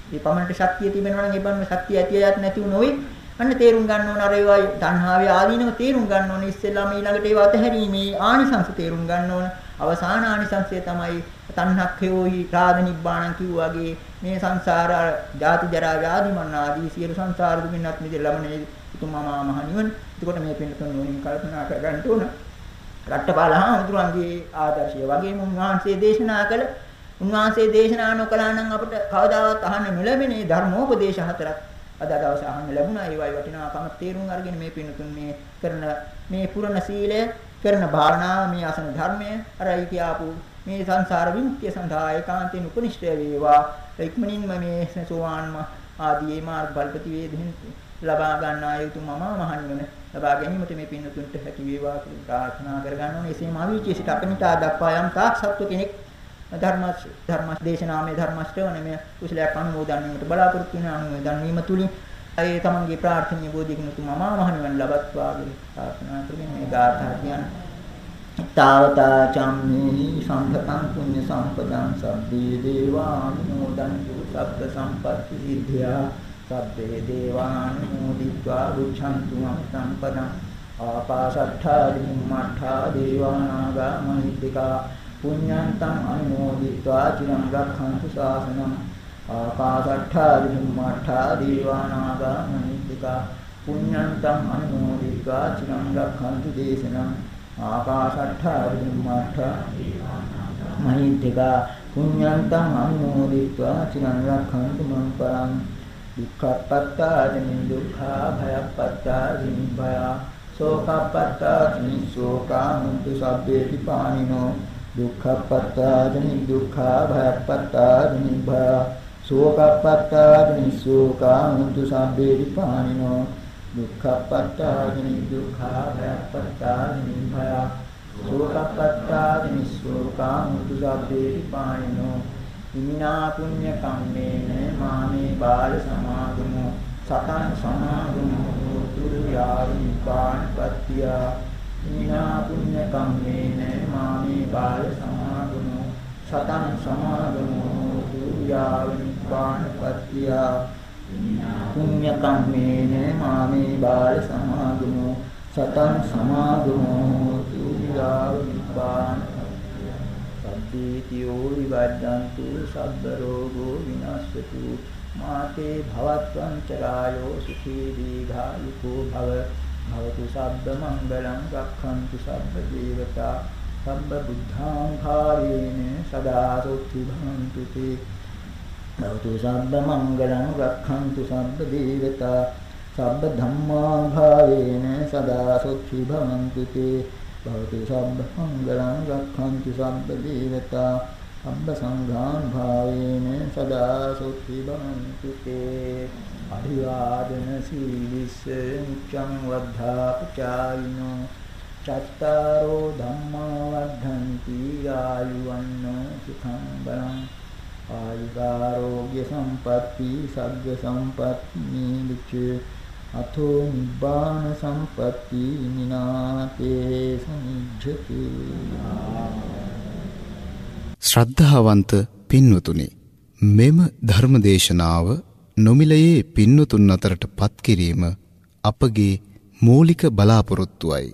මේ පමණට ශක්තිය තිබෙනවා නම් ඒ බන්න ශක්තිය ඇතියත් නැති වුණොයි අන්න තේරුම් ගන්න ඕන අර ඒවා තණ්හාවේ ආදීනව තේරුම් ගන්න ඕන. ඉස්සෙල්ලාම ඊළඟට ඒවා අතහැරීමේ ආනිසංස තේරුම් ගන්න ඕන. අවසාන ආනිසංසය තමයි තණ්හක්ඛයෝහි රාග නිබ්බාණං කිව්වාගේ මේ සංසාර ජාති ජරා ව්‍යාධි මරණ ආදී සියලු සංසාර දුකින්වත් මිදෙ ලබන්නේ උතුම්මා මහ නිවන. එතකොට මේ පින්තුන් නෝනින් කල්පනා කරගන්න ඕන. රට්ටපාල හාමුදුරන්ගේ ආදර්ශය වගේම උන්වහන්සේ දේශනා කළ උන්වහන්සේ දේශනා නොකළා නම් අපිට කවදාවත් අහන්න නොලැබෙනේ ධර්මෝපදේශ හතරක් අද දවසේ අහන්න ලැබුණා. ඒවයි වටිනාකම තේරුම් අරගෙන මේ පින්තුන් මේ කරන මේ පුරණ සීලය කරන භාවනාව මේ අසන ධර්මය අරයි කියාපු මේ සංසාර විමුක්තිය සඳහා ඒකාන්තයෙන් උපනිෂ්ඨ වේවා. ඉක්මනින්ම මේ සෝවාන් ආදී මාර්ග බල්පති වේදෙන් ලබා ගන්නා යුතු මම මහණිවන ලබා ගැනීමට මේ පින්තුන්ට හැකි වේවා කියලා ප්‍රාර්ථනා කරගන්න ඕනේ. එසේම අවීචී සිට අපනිතා දක්වා යම් තාක් සත්ව කෙනෙක් ධර්ම ධර්ම දේශනාමය ධර්ම ශ්‍රවණමය කුසලයක් අනුමෝදන් වීමට බලාපොරොත්තු වෙන අනුමෝදන් වීම තුලින් ඒ තමන්ගේ ප්‍රාර්ථනීය බෝධියකින් උතුම් අමා මහ නිවන් ලබත්වා කියලා ප්‍රාර්ථනා කරමින් මේ ගාථා කියන්නේ තාවතා චම්මේහි සම්පතං පුඤ්ඤ සම්පතං සබ්බේ දේවානුමෝදන්තු සබ්බ සම්පත්ති සිද්ධා සබ්බේ දේවානුමෝදිत्वा රුචන්තු මං සම්පතං ආපාසට්ඨා දිම්මට්ඨා දේවානාගා මහිත්‍තිකා පුඤ්ඤන්තං අනුමෝදිत्वा චිරං රක්ඛන්තු ශාසනං ආපාසට්ඨා දිම්මට්ඨා දේවානාගා මහිත්‍තිකා පුඤ්ඤන්තං අනුමෝදිत्वा චිරං රක්ඛන්තු දේශනං ආකාශට්ඨා බුම්මාඨා මහින්තිකා පුඤ්ඤන්තං අනුමෝදිत्वा චිරන් රක්ඛන්තු මං පරං දුක්ඛපත්තා ජනින් දුක්ඛා භයපත්තා ජනින් භය සෝකපත්තා ජනින් සෝකා මුතු සබ්බේති පානිනෝ දුක්ඛපත්තා ජනින් දුක්ඛා භයපත්තා ජනින් භය සෝකපත්තා ජනින් සෝකා මුතු සබ්බේති පානිනෝ දුක්ඛපත්තාදිනි දුක්ඛා භයපත්තාදිනි භය සෝකපත්තාදිනි සෝකා මුතු සම්බේදි පානිනෝ ඉමිනා පුඤ්ඤ කම්මේන මාමේ බාල සමාගමෝ සතං සමාගමෝ තුරු යාවි පාණපත්තියා විනා පුඤ්ඤ කම්මේන මාමේ බාල සමාගමෝ සතං සමාගමෝ දුයාව නිපානපත්තිය පුඤ්ඤ කම්මේන මාමේ බාල සමාගමෝ සතං සමාගමෝ දුයාව නිපාන සබ්බීතියෝ විවද්දන්තු සබ්බ රෝගෝ විනාශතු මාතේ භවත්වං චරායෝ සුඛී දීඝායුකෝ භව භවතු සබ්බ මංගලං රක්ඛන්තු සබ්බ දේවතා සබ්බ බුද්ධාං භාවේන සදා සොත්ති භවන්තු තේ භවතු සබ්බ මංගලං රක්ඛන්තු සබ්බ දේවතා සබ්බ ධම්මාං භාවේන සදා සොත්ති භවන්තු තේ භවතු සබ්බ මංගලං රක්ඛන්තු සබ්බ දේවතා සබ්බ සංඝාං භාවේන සදා සොත්ති භවන්තු තේ අභිවාදන සීලිස්ස නිච්ඡං වද්ධා පචායිනෝ චත්තාරෝ ධම්මා වද්ධන්ති ආයුවන්නෝ සුඛං බලං ආයුරෝග්‍ය සම්පatti සග්ග සම්පatti නිච්ච අතෝ නිබ්බාන සම්පatti මිනාතේ සනිජ්ජති ශ්‍රද්ධාවන්ත පින්වතුනි මෙම ධර්මදේශනාව නොමිලයේ පින්නතුන් අතරට පත් කිරීම අපගේ මූලික බලාපොරොත්තුවයි.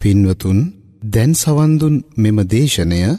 පින්වතුන් දැන් සවන් දුන් මෙම දේශනය